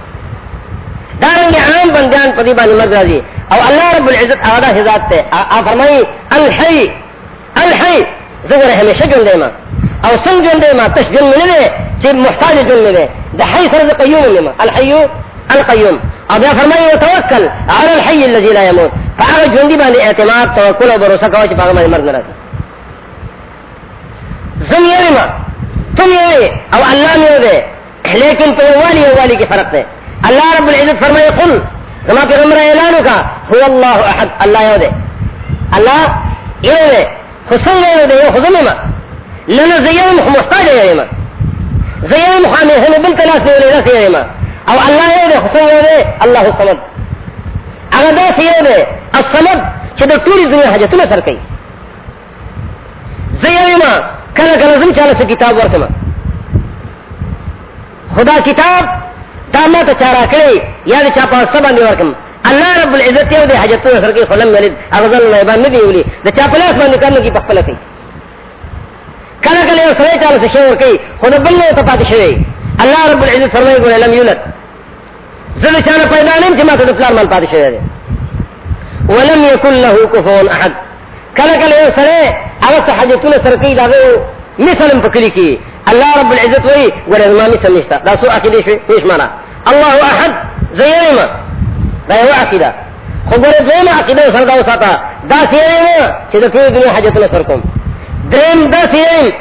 دارنگ عام بندیان پدی بانی مرد راضی او اللہ رب العزت آدھا حضات تے. آ فرمائی، الحی الحی. زگر ہمیشہ جن دے ما او سن جن دے ما تش جن ملے دے، چی محتاج جن ملے دا حی سر دا قیوم ملے ما، الحیو القیوم۔ او بیا فرمائی وتوکل على الحی اللذی لا يموت فاغا جن دی بانی اعتماد، توکل و بروسہ کوا چی پاگا بانی مرد نراضی زن یوی ما، تم یوی او اللہ میو دے۔ لیکن تو والی و والی کی فرق ہے اللہ رب العزت فرمائے قل، زما کے عمر اعلان کا، هو اللہ احد، اللہ یو دے۔ اللہ یو دے حسن یو دے، یو خدم ما۔ لنا زیم محتاج ہے ما زیم خامے ہم بنت ناس نے رسی ہے ما او اللہ یو دے حسن یو اللہ الصمد. اگر دا سی یو الصمد چې د ټولي دنیا حاجتونه سر کوي زیم کله کله زم چاله کتاب ورته خدا کتاب دا ما ته چارا کړی یا د چا په سبا دی ورکم الله رب العزت یو د حاجتو سره کې خلم ولید اغزل نه باندې دی ولي د چا په لاس باندې کارو کې خپل کوي کله کله یو سره چاله څه ور کوي خو د بل نه ته پاتې شوی. الله رب العزت فرمایي ګور لم یولد. زه چا نه پیدا نیم چې ما ته د پلان مال پاتې شوی دی. ولم يكن له كفوا احد. کله کله یو سره هغه حاجتونه سره کوي دا مثلا پکړي کی. الله رب العزت وی ګور ما مثل نشتا. دا سو عقیده شي هیڅ معنا الله احد زیما دا یو عقیده خو ګور دغه عقیده سره دا وساته دا سیما چې د ټول دنیا حاجتونه سره کوم دریم دا سیم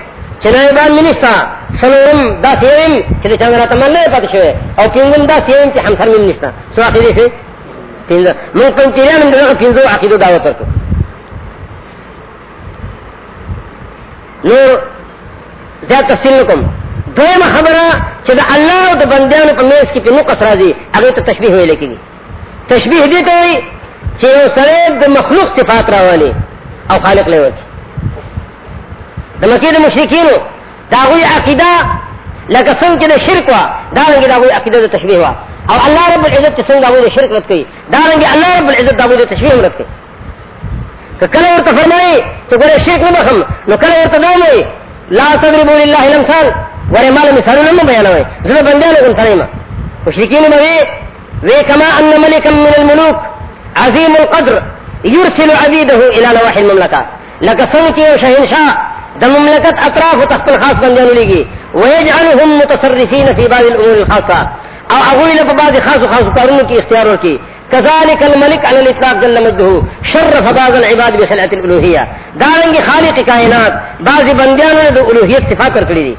چې نه باندې منستا سلام دا سیم چې څنګه راته منه پاتې او کینګم دا سیم چې هم سر سو عقیده شي پینځه موږ کوم چې نه دغه پینځه عقیده دا وترته نور زیاد تفصیل نکم دویم خبره چې د الله او د بندیانو په میز کې په نقص راځي هغه ته تشبیه ویل کېږي تشبیه دې ته وایي چې یو سره د مخلوق صفات راوالي او خالق له ورته د مکې مشرکینو دا غوي عقیده لکه څنګه چې د شرک وا دا رنګ دا غوي عقیده د تشبیه وا او الله رب العزت چې څنګه غوي د شرک رد کوي، دا رنګ الله رب العزت دا غوي د تشبیه رد کوي. کله ورته فرمایي چې ګوره شرک نه نو کله ورته دا لا تضربوا لله الامثال. ورے مال مثالونه نه بیانوي زه بندیانو کوم سره ما مشرکین به وی كما ان ملكا من الملوك عظيم القدر يرسل عبيده الى نواحي المملكه لك سنك شهنشاه د مملکت اطراف تخت الخاص بندیانو لګي ويجعلهم متصرفين في بعض الامور الخاصه او اغوی له بعض خاص و خاص کارونو کې اختیار ورکي كذلك الملك على الاطلاق جل مجده شرف بعض العباد بخلعه الالوهيه دارنگ خالق کائنات، بعض بندیان نے الوهیت صفات کر کړی دي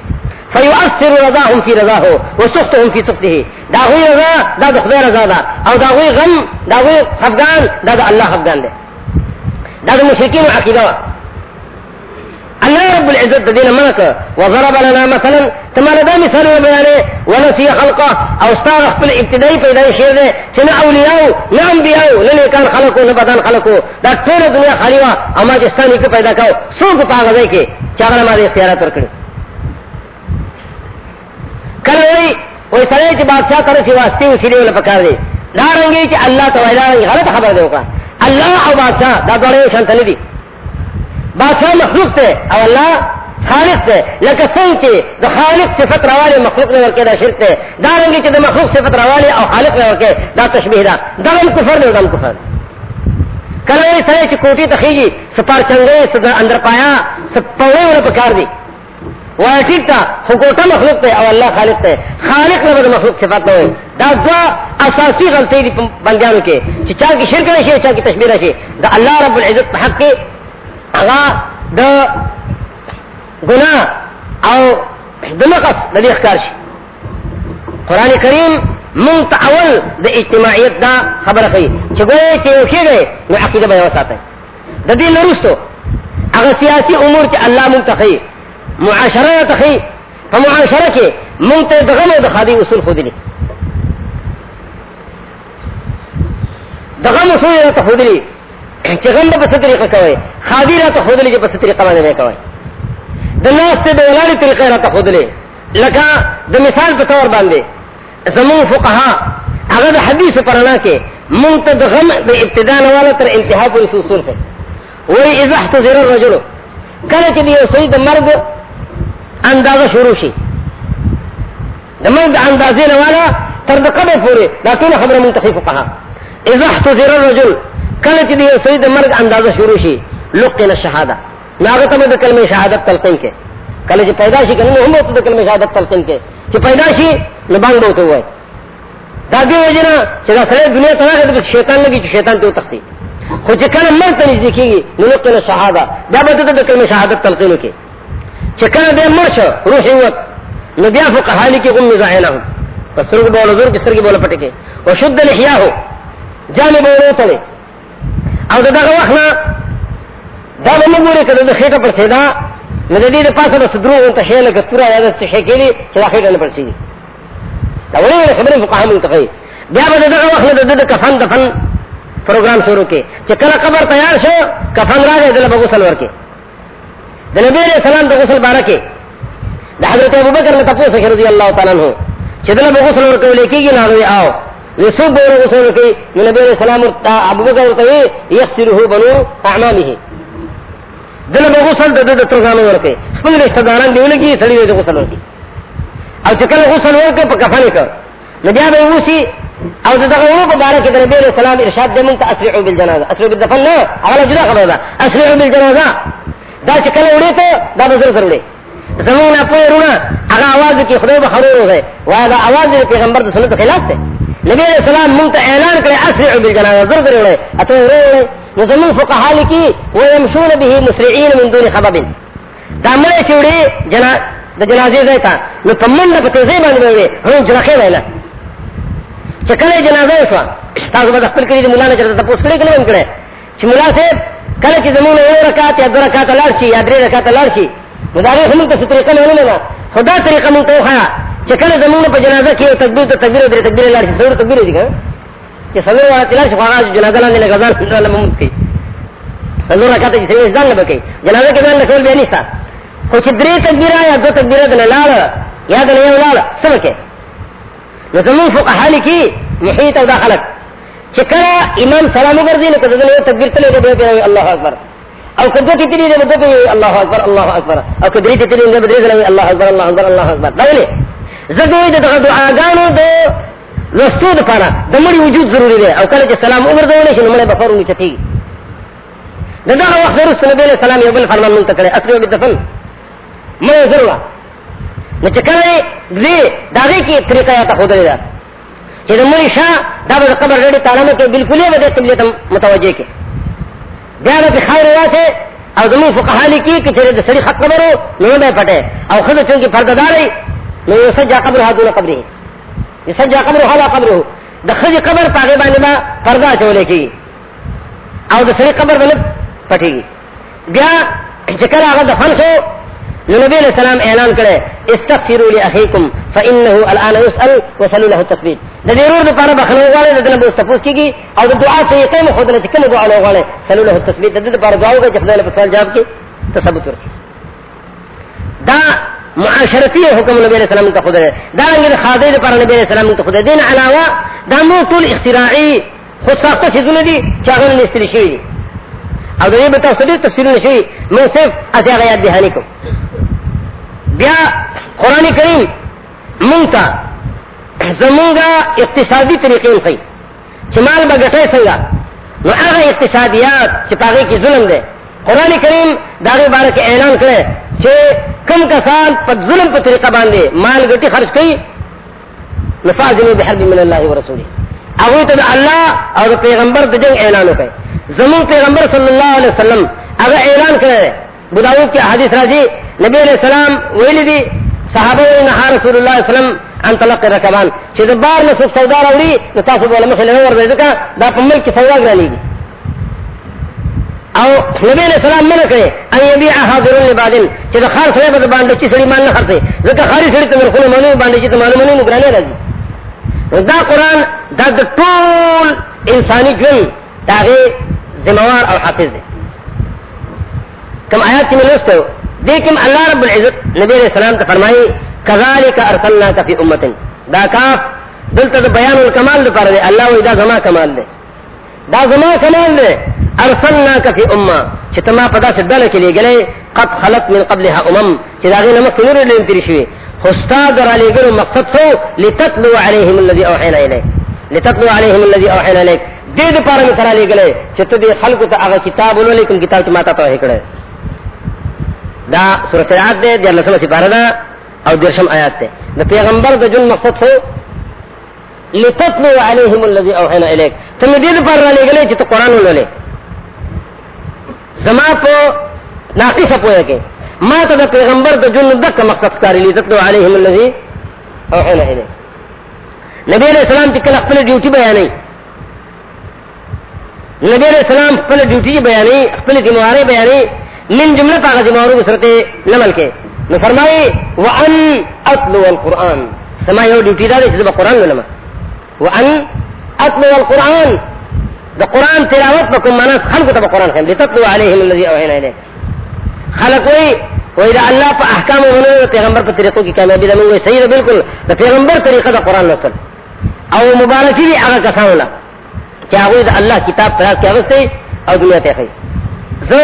فيؤثر رضاهم في رضاه وسخطهم في سخطه دا هو رضا، دا د خدای رضا دا. او دا هو غم، دا هو افغان دا د الله افغان ده دا د مشرکین عقیده اللہ رب العزت دین منک وضرب لنا مثلا، تمہارا دا مثال و بیانے ونسی خلقا او استاغ اخبر ابتدائی پیدای شیر دے چنہ اولیاء، نہ انبیاء، نہ نیکان خلقو، نہ بدان خلقو. دا طول دنیا خالیوا اما جستانی کو پیدا کاؤ. سو کو پاگا دے کے چاگر ہمارے اختیارات پر کل وہی وہی سرے چی بادشاہ کرے سی واسطے اسی لیے پکار دے. دارنگی چی اللہ تو غلط خبر دے ہوگا اللہ او بادشاہ، دا دوڑے شانتنی دی بادشاہ مخلوق تے، او اللہ خالق تے لکہ سن چی دا خالق صفت روالی مخلوق نے ورکے دا شرک تے دارنگی چی دا مخلوق صفت روالی او خالق نے ورکے دا تشبیح دا دغم کفر دے دغم کفر کلوی سرے چی کوٹی تخیجی سپار چنگے سدر اندر پایا سپوڑے انہوں پکار دی. وہ ٹھیک تھا حکوٹا مخلوق تے او اللہ خالق تے خالق نے بدا مخلوق صفت نہ ہوئی دا دعا اساسی غلطی دی بندیانو کے چی چاہ کی شرک رشی چاہ کی تشبیح رشی دا اللہ رب العزت حق کے اغا د گنا او د نقص د دې ښکار شي. کریم مون اول د اجتماعیت دا خبره کوي چې ګوره چې یو کېږي نو عقیدہ عقیده به وساته د دې نورستو هغه سیاسي امور چې الله مون تخي معاشره تخي په معاشره کې مون ته دغه د اصول خو دي دغه اصول ته خو دي چې غم په ستري کوي خادي را ته خودلې چې په ستري قوانه نه کوي د ناس ته د ولاري طریقې را ته خودلې لکه د مثال په تور باندې زمون فقها هغه د حدیث پرانا کې مونږ ته د غم د ابتدا نه والا تر انتها پورې اصول ته وای اذا احتضر الرجل۔ کله چې یو سړي د مرګ اندازه شروع شي د مرګ اندازې نه والا تر د قبر پورې دا ټول خبره مونږ ته فقها اذا احتضر الرجل۔ کله چې یو سړي د مرګ اندازه شروع شي لقن الشهاده. ناغت میں د کلمه شهادت تلقین کې. کله چې پیدا شي کنه هم ته د کلمه شهادت تلقین کې. چې پیدا شي، نو باندې وته وای دا دی وجنا چې دا سره دنیا ته راغلی شیطان لګي چې شیطان ته تختی خو چې کله مرګ ته نږدې کیږي، نو لقن الشهاده. دا به د کلمه شهادت تلقین کې چې کله به مرشه روح وت نو بیا فقها لیکي قم مزاحنهم. پسرګ بوله زور کې سرګ بوله پټکه وشد لحیاه جانب ورته او دغه وخت نه، دا به موږ ګورې کړه د خېټه پر سیدا نو د دې د پاسه د صدرو ته شی لکه تورا یا د څه شی کېږي چې دا خېټه نه پر پرسي دا ولې خبرې فقها مونږ ته کوي بیا به دغه وخت د د کفن دفن پروګرام شروع کې چې کله قبر تیار شو، کفن راغی، دله به غسل ورکې د نبی علیہ السلام د غسل باره کې، د حضرت ابوبکر نه تاسو رضی الله تعالی عنہ، چې دله به غسل ورکول کېږي نه آو. یسوب بولا غسل کی نبی علیہ السلام ابو بکر ورته یسره بنو اعماله دل به غسل د د ترغانو ورته خپل رشتہ داران دیول کی سړی د غسل ورته او چکل غسل ورته په کفن کې نبی به وسی او دغه یو مبارک د نبی علیہ السلام ارشاد دی مونږ ته بالجنازه اسرعوا بالدفن نه هغه جدا خبره ده اسرعوا بالجنازه دا چکل وړي ته دا بزر سره زمون اپو رونا اگر آواز کی خدای بخرور ہو گئے۔ وہ آواز پیغمبر سنت خلاف تھے نبی رسول الله مونږ ته اعلان کړی اسرعوا بالجنازه زر زر وړي اته وړي نزمون فقها لکی ويمشون به مسرعين من دون خبب. دا مړ چوڑی جنا د جنازې ځای ته نو پمنډ په تیزی باندې وي هو ہاں جنخه ویلا چې کله جنازه وشو تاسو به خپل کړي د مولا نه چرته تاسو کړي کله کړي چې مولا صاحب کله چې زمون یو رکعت یا دو رکعت لاړ شي یا درې رکعت لاړ شي نو دا هم ته طریقه نه خدا طریقه مونږ ته وخا چې کله زمون په جنازه کې تکبیر ته تکبیر درې تکبیر لاړ شي ضرور تکبیر دي چې سلو والا تلا شو هغه جنازه لاندې لګزان الله لمون کوي سلو راکاته چې سوي ځان لبکې جنازه کې ځان لکول به نشتا خو چې درې تکبیر یا دو تکبیر د لاړ یا د یو لاړ سمکه نو زمون فقها لکی محیط او داخلك چې کله امام سلام وګرځي نو کله یو تکبیر تلې به به الله اکبر۔ او کله ته تیری دې به الله اکبر الله اکبر۔ او کله دې تیری دې به الله اکبر الله اکبر الله اکبر۔ دا ولې زګوي د دعاګانو د لستو د پاره د مړي وجود ضروری دی. او کله چې سلام وګرځول شي، نو مړي بفر ونی چتی دغه وخت ورسره نبی له سلام یو بل فرمان مونږ ته کړی. اسره به دفن. مړي ضرورت نو چې کله دې داږي کې طریقه یا ته خو درې چې د مړي شا دا به قبر ډېر تعالی کې بالکل یې د قبله ته متوجه کې بیا به خیر راته او دمو فقها لیکي چې د سړي حق قبرو نو به پټه او خزه چې پرده داري نو یسجا قبر هذا قبره. یسجا قبر هذا قبره. د خزه قبر پاګه باندې با پردا چولې کی. او د سړي قبر باندې پټيږي بیا چې کله هغه دفن شو نبی علیہ السلام اعلان کرے، استغفروا لاخیکم فانه الان يسال وصلوا له التثبيت د دې ورو لپاره بخنه غواړي د دې تاسو کیږي او د دعا ته یې کوم خدای کوم دعا له غواړي صلوا له التثبيت د دې لپاره دعا وکړي چې خدای له سوال جواب کې تثبت ورکړي دا معاشرتی حکم نبی علیہ السلام ته خدای. دا رنګ خاطر لپاره نبی علیہ السلام ته خدای. دین علاوه دا مو ټول اختراعي خو ساخته شي دي، چې هغه استری شي او دې به تاسو دې تفسیر نشي مو صرف اته غیات دهانی کوم. بیا قرآن کریم منگتا زمونگا اقتصادی طریقے خی چمال بگٹے سنگا نو آغا اقتصادیات چپاگے کی ظلم دے قرآن کریم داغے بارے کے اعلان کرے چھے کم کا سال پر ظلم پر طریقہ باندھے، مال گٹی خرچ کی نفاذنی بحرب من اللہ و رسولی۔ اگوی تو اللہ اور پیغمبر جنگ اعلان ہو گئے۔ زمون پیغمبر صلی اللہ علیہ وسلم اگر اعلان کرے بداؤ کے حادث راجی نبی علیہ السلام ویلی دی، صحابہ نہا رسول اللہ علیہ وسلم ان تلق رکبان۔ چې د بار نه سودا راوړي نو تاسو به مخه له ور دا په ملک کې سودا غالي او نبی علیہ السلام منع کړي ان یبيع حاضر لبادل چې د خار سره به باندې چې سړي مان نه خرڅي ځکه خاري سړي ته مرخونه مونږ باندې چې معلومه نه ګرانه راځي دا قران دا د ټول انساني ژوند داغه ذمہوار او حافظ دی کم آیات کې ملوستو دیکھم اللہ رب العزت نبی علیہ السلام تو فرمائی کزالی کا ارسلنا کا فی امت دا کاف دل تک بیان الکمال دے پر دے، اللہ وی دا زما کمال دے۔ دا زما کمال دے. ارسلنا کا فی امہ. چتما پدا سے دل کے لیے گلے، قد خلق من قبلها امم. چدا غی نمک نور لین تیری شوی. خستاد اور علی گرو مقصد سو، لتتلو علیہم الذی اوحینا الیک. لتتلو علیہم الذی اوحینا الیک. دے دے پارا میں کرا لی گلے. چتو دے خلق تا اغا کتاب انہوں لیکن کتاب چماتا تو ہے کڑے دا سورت آیات دے دیار لسم سپارہ دا، او درشم آیات دے. دا پیغمبر دا جن مقصد ہو لتتلو علیہم اللذی اوحینا الیک تم دید پر را لے گلے چیتا قرآن انہوں لے. زما پو ناقص پویا کے ما تا دا پیغمبر دا جن دک مقصد کاری لتتلو علیہم اللذی اوحینا الیک نبی علیہ السلام چکل اقبل ڈیوٹی بیانی. نبی علیہ السلام اقبل ڈیوٹی بیانی اقبل دموارے بیانی. من جملہ پاک جمعورو بسرت نمل کے. نو فرمائی وان اتلو القرآن. سما یو ڈیوٹی دا دے با قرآن لما وان اتلو القرآن. دا قرآن تلاوت بکم مانا خلق تا با قرآن خیم لتتلو علیہم اللذی اوحینا الے خلق وی وی دا اللہ پا احکام و غنو پیغمبر پا طریقوں کی کامیابی دا منگوی صحیح دا بالکل دا پیغمبر طریقہ دا قرآن نسل او مبارکی دی اغا کساولا چاہ دا اللہ کتاب پراز کی اغسطے او دنیا تیخی زو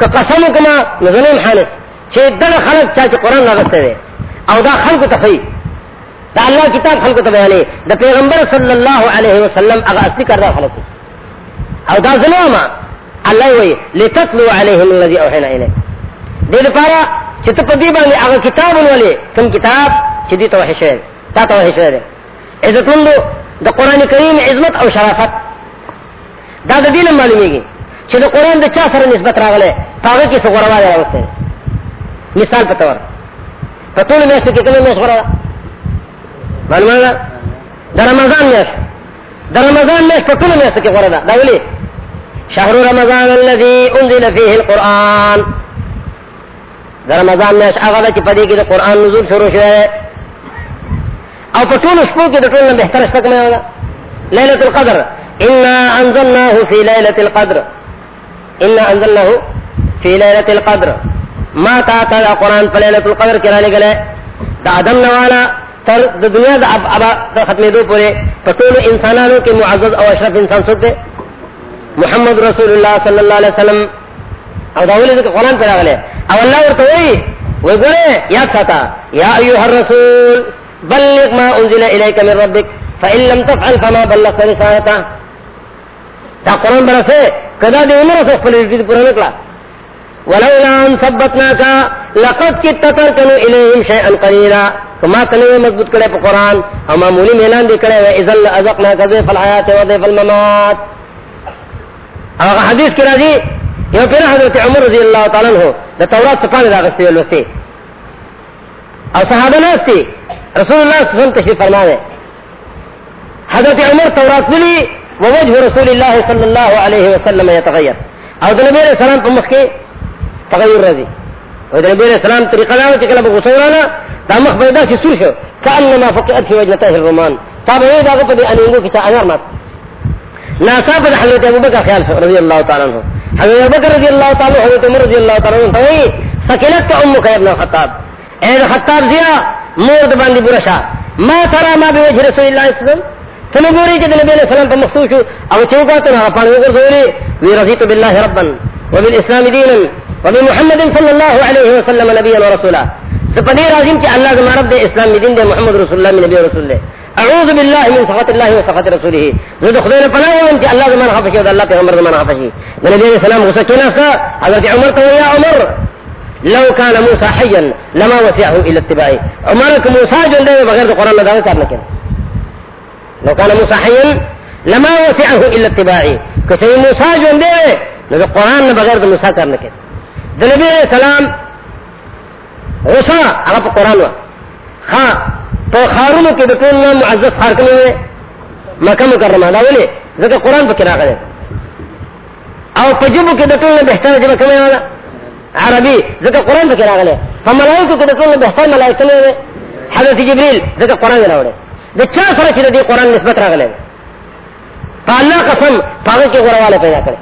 که قسم کما نظلم حانس. چې دغه خلق چا چې قران راغسته دي او دا خلق ته خي دا الله کتاب خلق ته بیانې د پیغمبر صلی الله علیه وسلم هغه اصلي کړه خلق او دا ظلم الله وی، لتتلو علیهم الذي اوحینا الیک. دې لپاره چې ته په دې باندې هغه کتاب ولې کوم کتاب چې دې توحید شوی تا توحید شوی عزتوند د قران کریم عظمت او شرافت. دا د دین معلومیږي چې د قران د چا سره نسبت راغله هغه کې څه غوړوا راوسته مثال په تور په ټول میاشت کې کومه میاشت معلومه ده؟ رمضان میاشت. د رمضان میاشت په ټول میاشت کې غوړوا دا ولي شهر رمضان الذي انزل فيه القران د رمضان میاشت هغه چې په دې کې د قران نزول شروع شوه او په ټول شپو کې د ټول نه بهتر شپه کومه ده؟ ليله القدر. انا انزلناه في ليله القدر. انا انزلناه فی لیلت القدر. ما تا قرآن پا لیلت القدر کرا لے گلے دا آدم نوالا تر دنیا دا اب ابا دا ختم دو پورے پتول انسانانو کے معزز او اشرف انسان سکتے محمد رسول اللہ صلی اللہ علیہ وسلم۔ او دا اولی ذکر قرآن پر آگلے او اللہ ورطوئی وی گلے یاد ساتا یا ایوہ الرسول، بلغ ما انزل الیک من ربک فإن لم تفعل فما بلغت رسالتا دا قرآن برسے کدا دے عمر سے خپل رزق پورا نکلا۔ ولولا ان ثبتناك لقد كنت تركن اليهم شيئا قليلا ما کنه مضبوط کړي په قران او معمولی اعلان دې کړي و اذل ازقنا کذف الحیات و ذف الممات. هغه حدیث کې راځي یو پیر حضرت عمر رضی الله تعالی عنہ د تورات څخه راغستې ولسته او صحابه ناستی، رسول الله صلی الله علیه وسلم تشریف فرماوه حضرت عمر تورات ولي ووجه رسول الله صلی الله علیه وسلم يتغير او د نبی علیہ السلام په مخ تغیر راځي او د نبی علیہ السلام طریقه دا چې کله دا مخ به دا چې سور شو. کانما فقئت في وجنته الرومان. تا تابع دا په دې انینګو کې چې انار مات. ناصاب د حضرت ابو بکر خیال شو، رضی الله تعالی عنہ. حضرت ابو بکر رضی الله تعالی عنہ، حضرت عمر رضی الله تعالی عنہ توي سکلت امك ابن الخطاب اے خطاب زیا مور د باندې برشا ما ترى ما بوجه رسول الله صلی الله علیه وسلم. ثم ګوري چې نبی علیہ السلام په مخصوص او چې وګورته نه پاڼې وګورې وی رضیت بالله ربا، وبالاسلام دينا وبمحمد صلى الله عليه وسلم نبيا ورسولا سپدې راځم چې الله زما رب د اسلام دین دی محمد رسول الله نبی رسول الله اعوذ بالله من سخط الله وسخط رسوله زه د خدای نه پناه وایم چې الله زما خفه شي او الله پیغمبر زما خفه نبی علیہ السلام غصہ غوسه کېناسته حضرت عمر ته یا عمر، لو كان موسى حيا لما وسعه الى اتباعه عمر کو موسی جو دے بغیر قرآن نہ دعوت کرنے کے لو كان موسى حيا لما وسعه الا اتباعي کہ موسی جو دے قرآن نہ بغیر موسی کرنے کے نبی علیہ السلام غصہ هغه په قرآن وا ها په خارونو کې د ټول نام معزز خار کړی وي مکه مکرمه دا ولې ځکه قرآن پکې راغلی او په جبو کې د ټول نه بهتره جبه کومه ولا عربي ځکه قرآن پکې راغلی په ملائکه کې د ټول نه بهتره ملائکه نه حضرت جبريل ځکه قرآن راوړی د چا سره چې د قرآن نسبت راغلی په الله قسم هغه کې غرواله پیدا کړی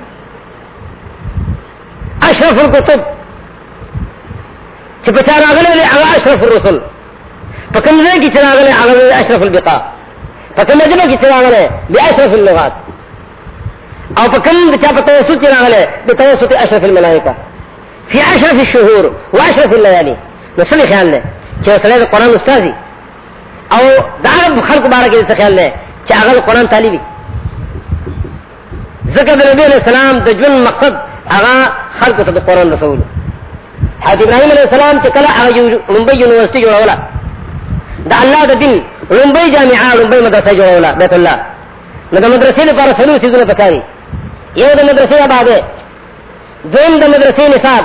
اشرف الكتب چې په چا راغلی دی هغه اشرف الرسل۔ په کوم ځای کې چې راغلی هغه اشرف البقاع۔ په کوم ژبه کې چې راغلی بیا اشرف اللغات۔ او په کوم چا په توسط چې راغلی بتوسط اشرف الملائکه في اشرف الشهور واشرف الليالي نو څه خیال دی چې سره د قران او دا خلق بارک څه خیال دی چې هغه قران طالبي ذکر د نبی علیہ السلام د ژوند مقصد هغه خلق ته د قران رسول حضرت ابراهيم عليه السلام چې کله هغه لومبي یونیورسيټي جوړوله د الله د دین لومبي جامعه لومبي مدرسه جوړوله بیت الله نو د مدرسې لپاره څلور سيزونه پکاري یو د مدرسې آباده دویم د مدرسې نصاب۔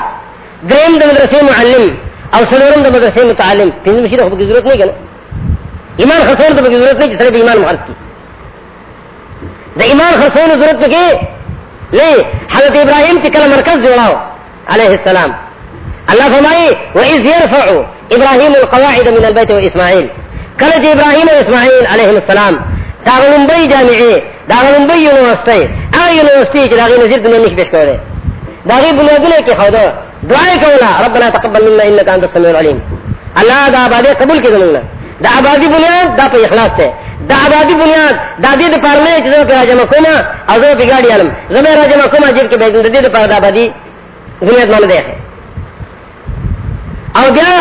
دریم د مدرسې معلم۔ او څلورم د مدرسې متعلم۔ پنځه مشي خو به ضرورت نه کنه۔ ایمان خرڅول ته ضرورت نه چې سره ایمان مخالف کی۔ د ایمان خرڅول ضرورت کې نه حضرت ابراهيم چې کله مرکز جوړاو عليه السلام۔ الله فرمائے وَإِذْ يَرْفَعُ إِبْرَاهِيمُ الْقَوَاعِدَ مِنَ الْبَيْتِ وَإِسْمَاعِيلُ کله چې ابراهيم او اسماعیل علیه السلام۔ دا لومبۍ جامعې دا لومبۍ یونیورسيټي هغه یونیورسيټي چې دا غي نظر دنیا نشي پیش کړي دا غي بنیادونه کې خو کولا، ربنا تقبل منا انك انت السميع العليم. الله دا آبادی قبول کړي زمونږ دا آبادی بنیاد دا په اخلاص ته دا آبادی بنیاد دا دې د پرمه چې زه راځم کوم او زه په ګاډي علم۔ زه راځم کوم چې کې به دې د پر آبادی بنیاد باندې ده او بیا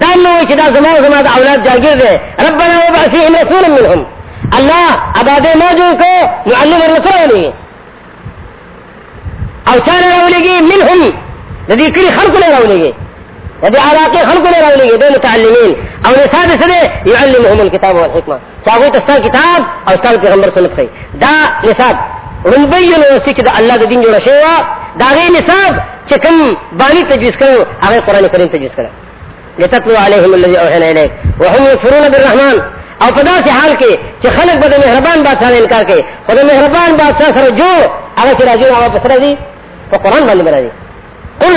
دا نو چې دا زما زما د اولاد جاګیر دی. ربنا وبعثهم رسولا منهم. الله اباده ما جو کو معلم الرسول او چانه راولېږي؟ منهم. د دې کلی خلق نه راولېږي. د دې علاقه خلق نه راولېږي، د متعلمین. او نصاب سره يعلمهم الكتاب والحکمه چاغو ته کتاب او ستاسو پیغمبر سنت خي دا نصاب. رنبین وسی چې د الله د دین جوړ شوی دا غي نصاب چې کوم باندې تجویز کړو هغه قران کریم تجویز کړو لتتلو عليهم الذي اوحينا اليك وهم يكفرون بالرحمن. او په داسې حال کې چې خلک به د مهربان بادشاہ انکار کوي خو د مهربان بادشاہ سره جو هغه چې راځي هغه په سره دي په قران باندې راځي قل.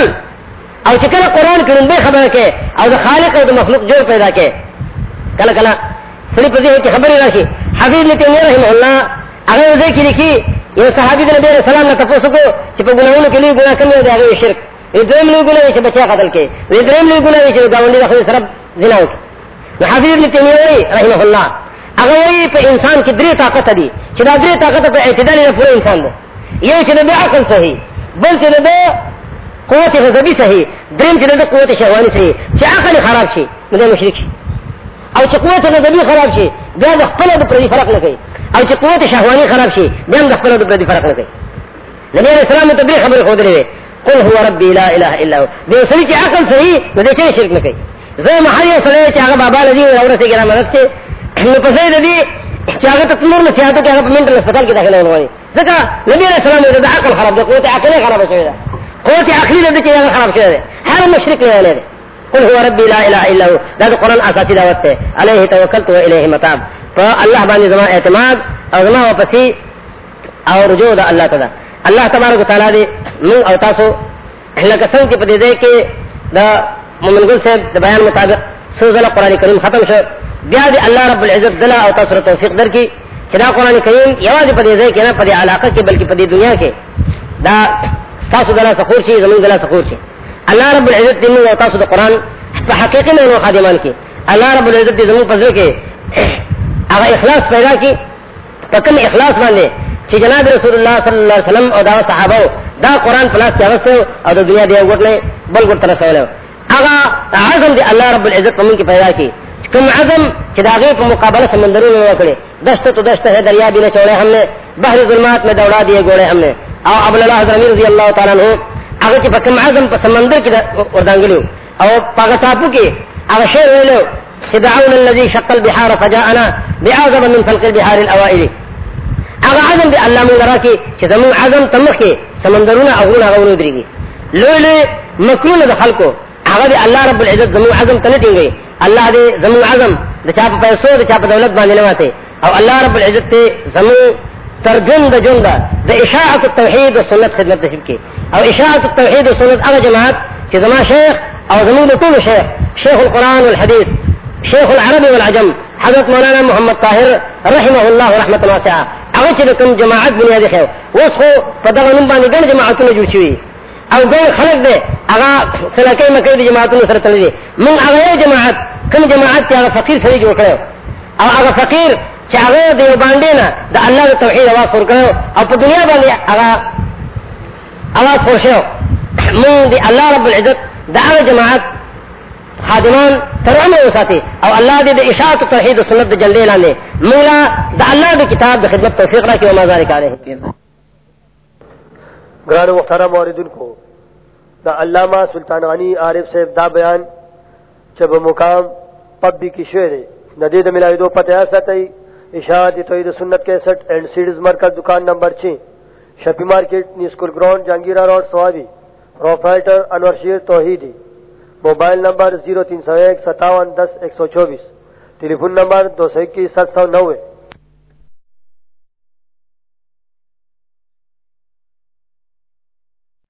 او چې کله قران کې لومبه خبره کوي او د خالق او د مخلوق جوړ پیدا کوي کله کله سړي په دې کې خبرې راشي حفیظ لته رحمه الله هغه دې کې لیکي یو صحابي د نبی رسول الله نه تاسو کو چې په ګناہونو کې لوی ګناه کوي دا هغه شرک. یہ دریم لوی ګناه چې بچا قتل کې دریم لوی ګناه چې گاونډي د خپل سره زنا وکړي نو حافظ ابن تیمیه رحمه الله هغه وی په انسان کې درې طاقت دي چې دا درې طاقت په اعتدال نه پوره انسان دی یو چې د عقل صحیح، بل چې د قوت غضبي صحیح، دریم چې د قوت شهواني صحیح. چې عقل خراب شي نو مشرک شي او چې قوت غضبي خراب شي بیا د خپل د پردي فرق نه کوي او چې قوت شهواني خراب شي بیا د خپل د پردي فرق نه کوي. نبی علیہ السلام ته دې خبره خو درې قل هو ربي لا اله الا هو. دې سړي چې عقل صحیح، نو دې چې شرک نه کوي. زه محل یو سره چې هغه بابا لذي او ورسې ګره مدد کې نو په ځای دې چې هغه ته څومره نصيحت کې هغه په منټل هسپتال کې داخله ونوي ځکه نبی عليه السلام دې عقل خراب ده قوت عقل خراب شوی ده قوت عقلی دې چې هغه خراب شوی ده هر مشرک نه لري قل هو ربي لا اله الا هو. دا قرآن اساسي دعوت ده عليه توکلت و الیه متاب. فالله باندې زما اعتماد او زما واپسی او رجوع ده الله تعالی. الله تبارک وتعالى دې من او تاسو لکه څنګه چې په دې ځای دا مومن ګل صاحب د بیان مطابق سو ځله قران کریم ختم شو. بیا دې الله رب العزت دلا او تاسو توفیق درکې چې دا قران کریم یوازې په دې ځای کې نه په دې علاقه کې دنیا کې دا تاسو دلا سخور شي زمون دلا سخور شي الله رب العزت دې موږ تاسو د قران په حقیقت نه خادمان کې الله رب العزت دې زمون په ځای کې هغه اخلاص پیدا کړي په اخلاص باندې چې جناب رسول الله صلی الله علیه وسلم او دا صحابه دا قران په لاس کې اغسته او د دنیا دی وګړي بل ګټ تر سوال هغه عزم دی الله رب العزت په من کې پیدا کی۔ کوم عزم چې دا غي په مقابله سمندرونو وکړي دشت تو دشت ہے، دریا بھی نے چوڑے ہم نے، بحر ظلمات میں دوڑا دیے گوڑے ہم نے۔ او ابو اللہ حضرت رضی اللہ تعالی عنہ هغه چې په کوم عزم په سمندر کې وردانګلو او پاګه تاپو کې هغه شعر ویلو الذي شق البحار فجاءنا بعذب من فلق البحار الاوائل هغه عزم دی الله مونږ راکې چې زموږ عزم تمخ کې سمندرونه هغه هغه ودرېږي لوی لوی مکرونه د خلکو هغه دی الله رب العزت زموږ عزم ته نه الله دې زموږ عزم د چا په پیسو د چا په دولت باندې نه ماته او الله رب العزت ته زموږ ترجم د جون د اشاعت التوحید او سنت خدمت نصیب کې او اشاعت التوحید او سنت هغه جماعت چې زما شیخ او زموږ ټول شیخ شیخ القرآن والحديث. شیخ العرب والعجم حضرت مولانا محمد طاهر رحمه الله رحمة واسعة هغه چې کوم جماعت بنیادی خو اوس خو په دغه نوم باندې ګڼ جماعتونه جوړ شوي او ګڼ خلک دی هغه سلکۍ مکۍ د جماعتونو سره تړلي موږ هغه یو جماعت کوم جماعت چې هغه فقیر سړي جوړ کړی او هغه فقیر چې هغه د یو باندې نه د الله د توحید اواز خور کړو او په دنیا باندې هغه اواز خور شو موږ د الله رب العزت د هغه جماعت خادمان ترامه وساتي او الله دې د اشاعت و توحید او سنت د جلدې لاندې مولا د الله د کتاب د خدمت توفیق راکړي او ما ذالک علیه گران محترم اوریدن کو دا علامہ سلطان غنی عارف صاحب دا بیان چب مقام پب بھی کی شعر ندید ملائی دو پتہ ستئی اشاعت توحید سنت کیسٹ اینڈ سیڈز مرکز دکان نمبر چھ۔ شپی مارکیٹ نی school ground, Jahangira road Swabi proprietor Anwar Sher Tauheedi. Mobile number zero تین سو ایک ستاون دس ایک سو چوبیس ٹیلی فون نمبر دو سو اکیس سات سو نوے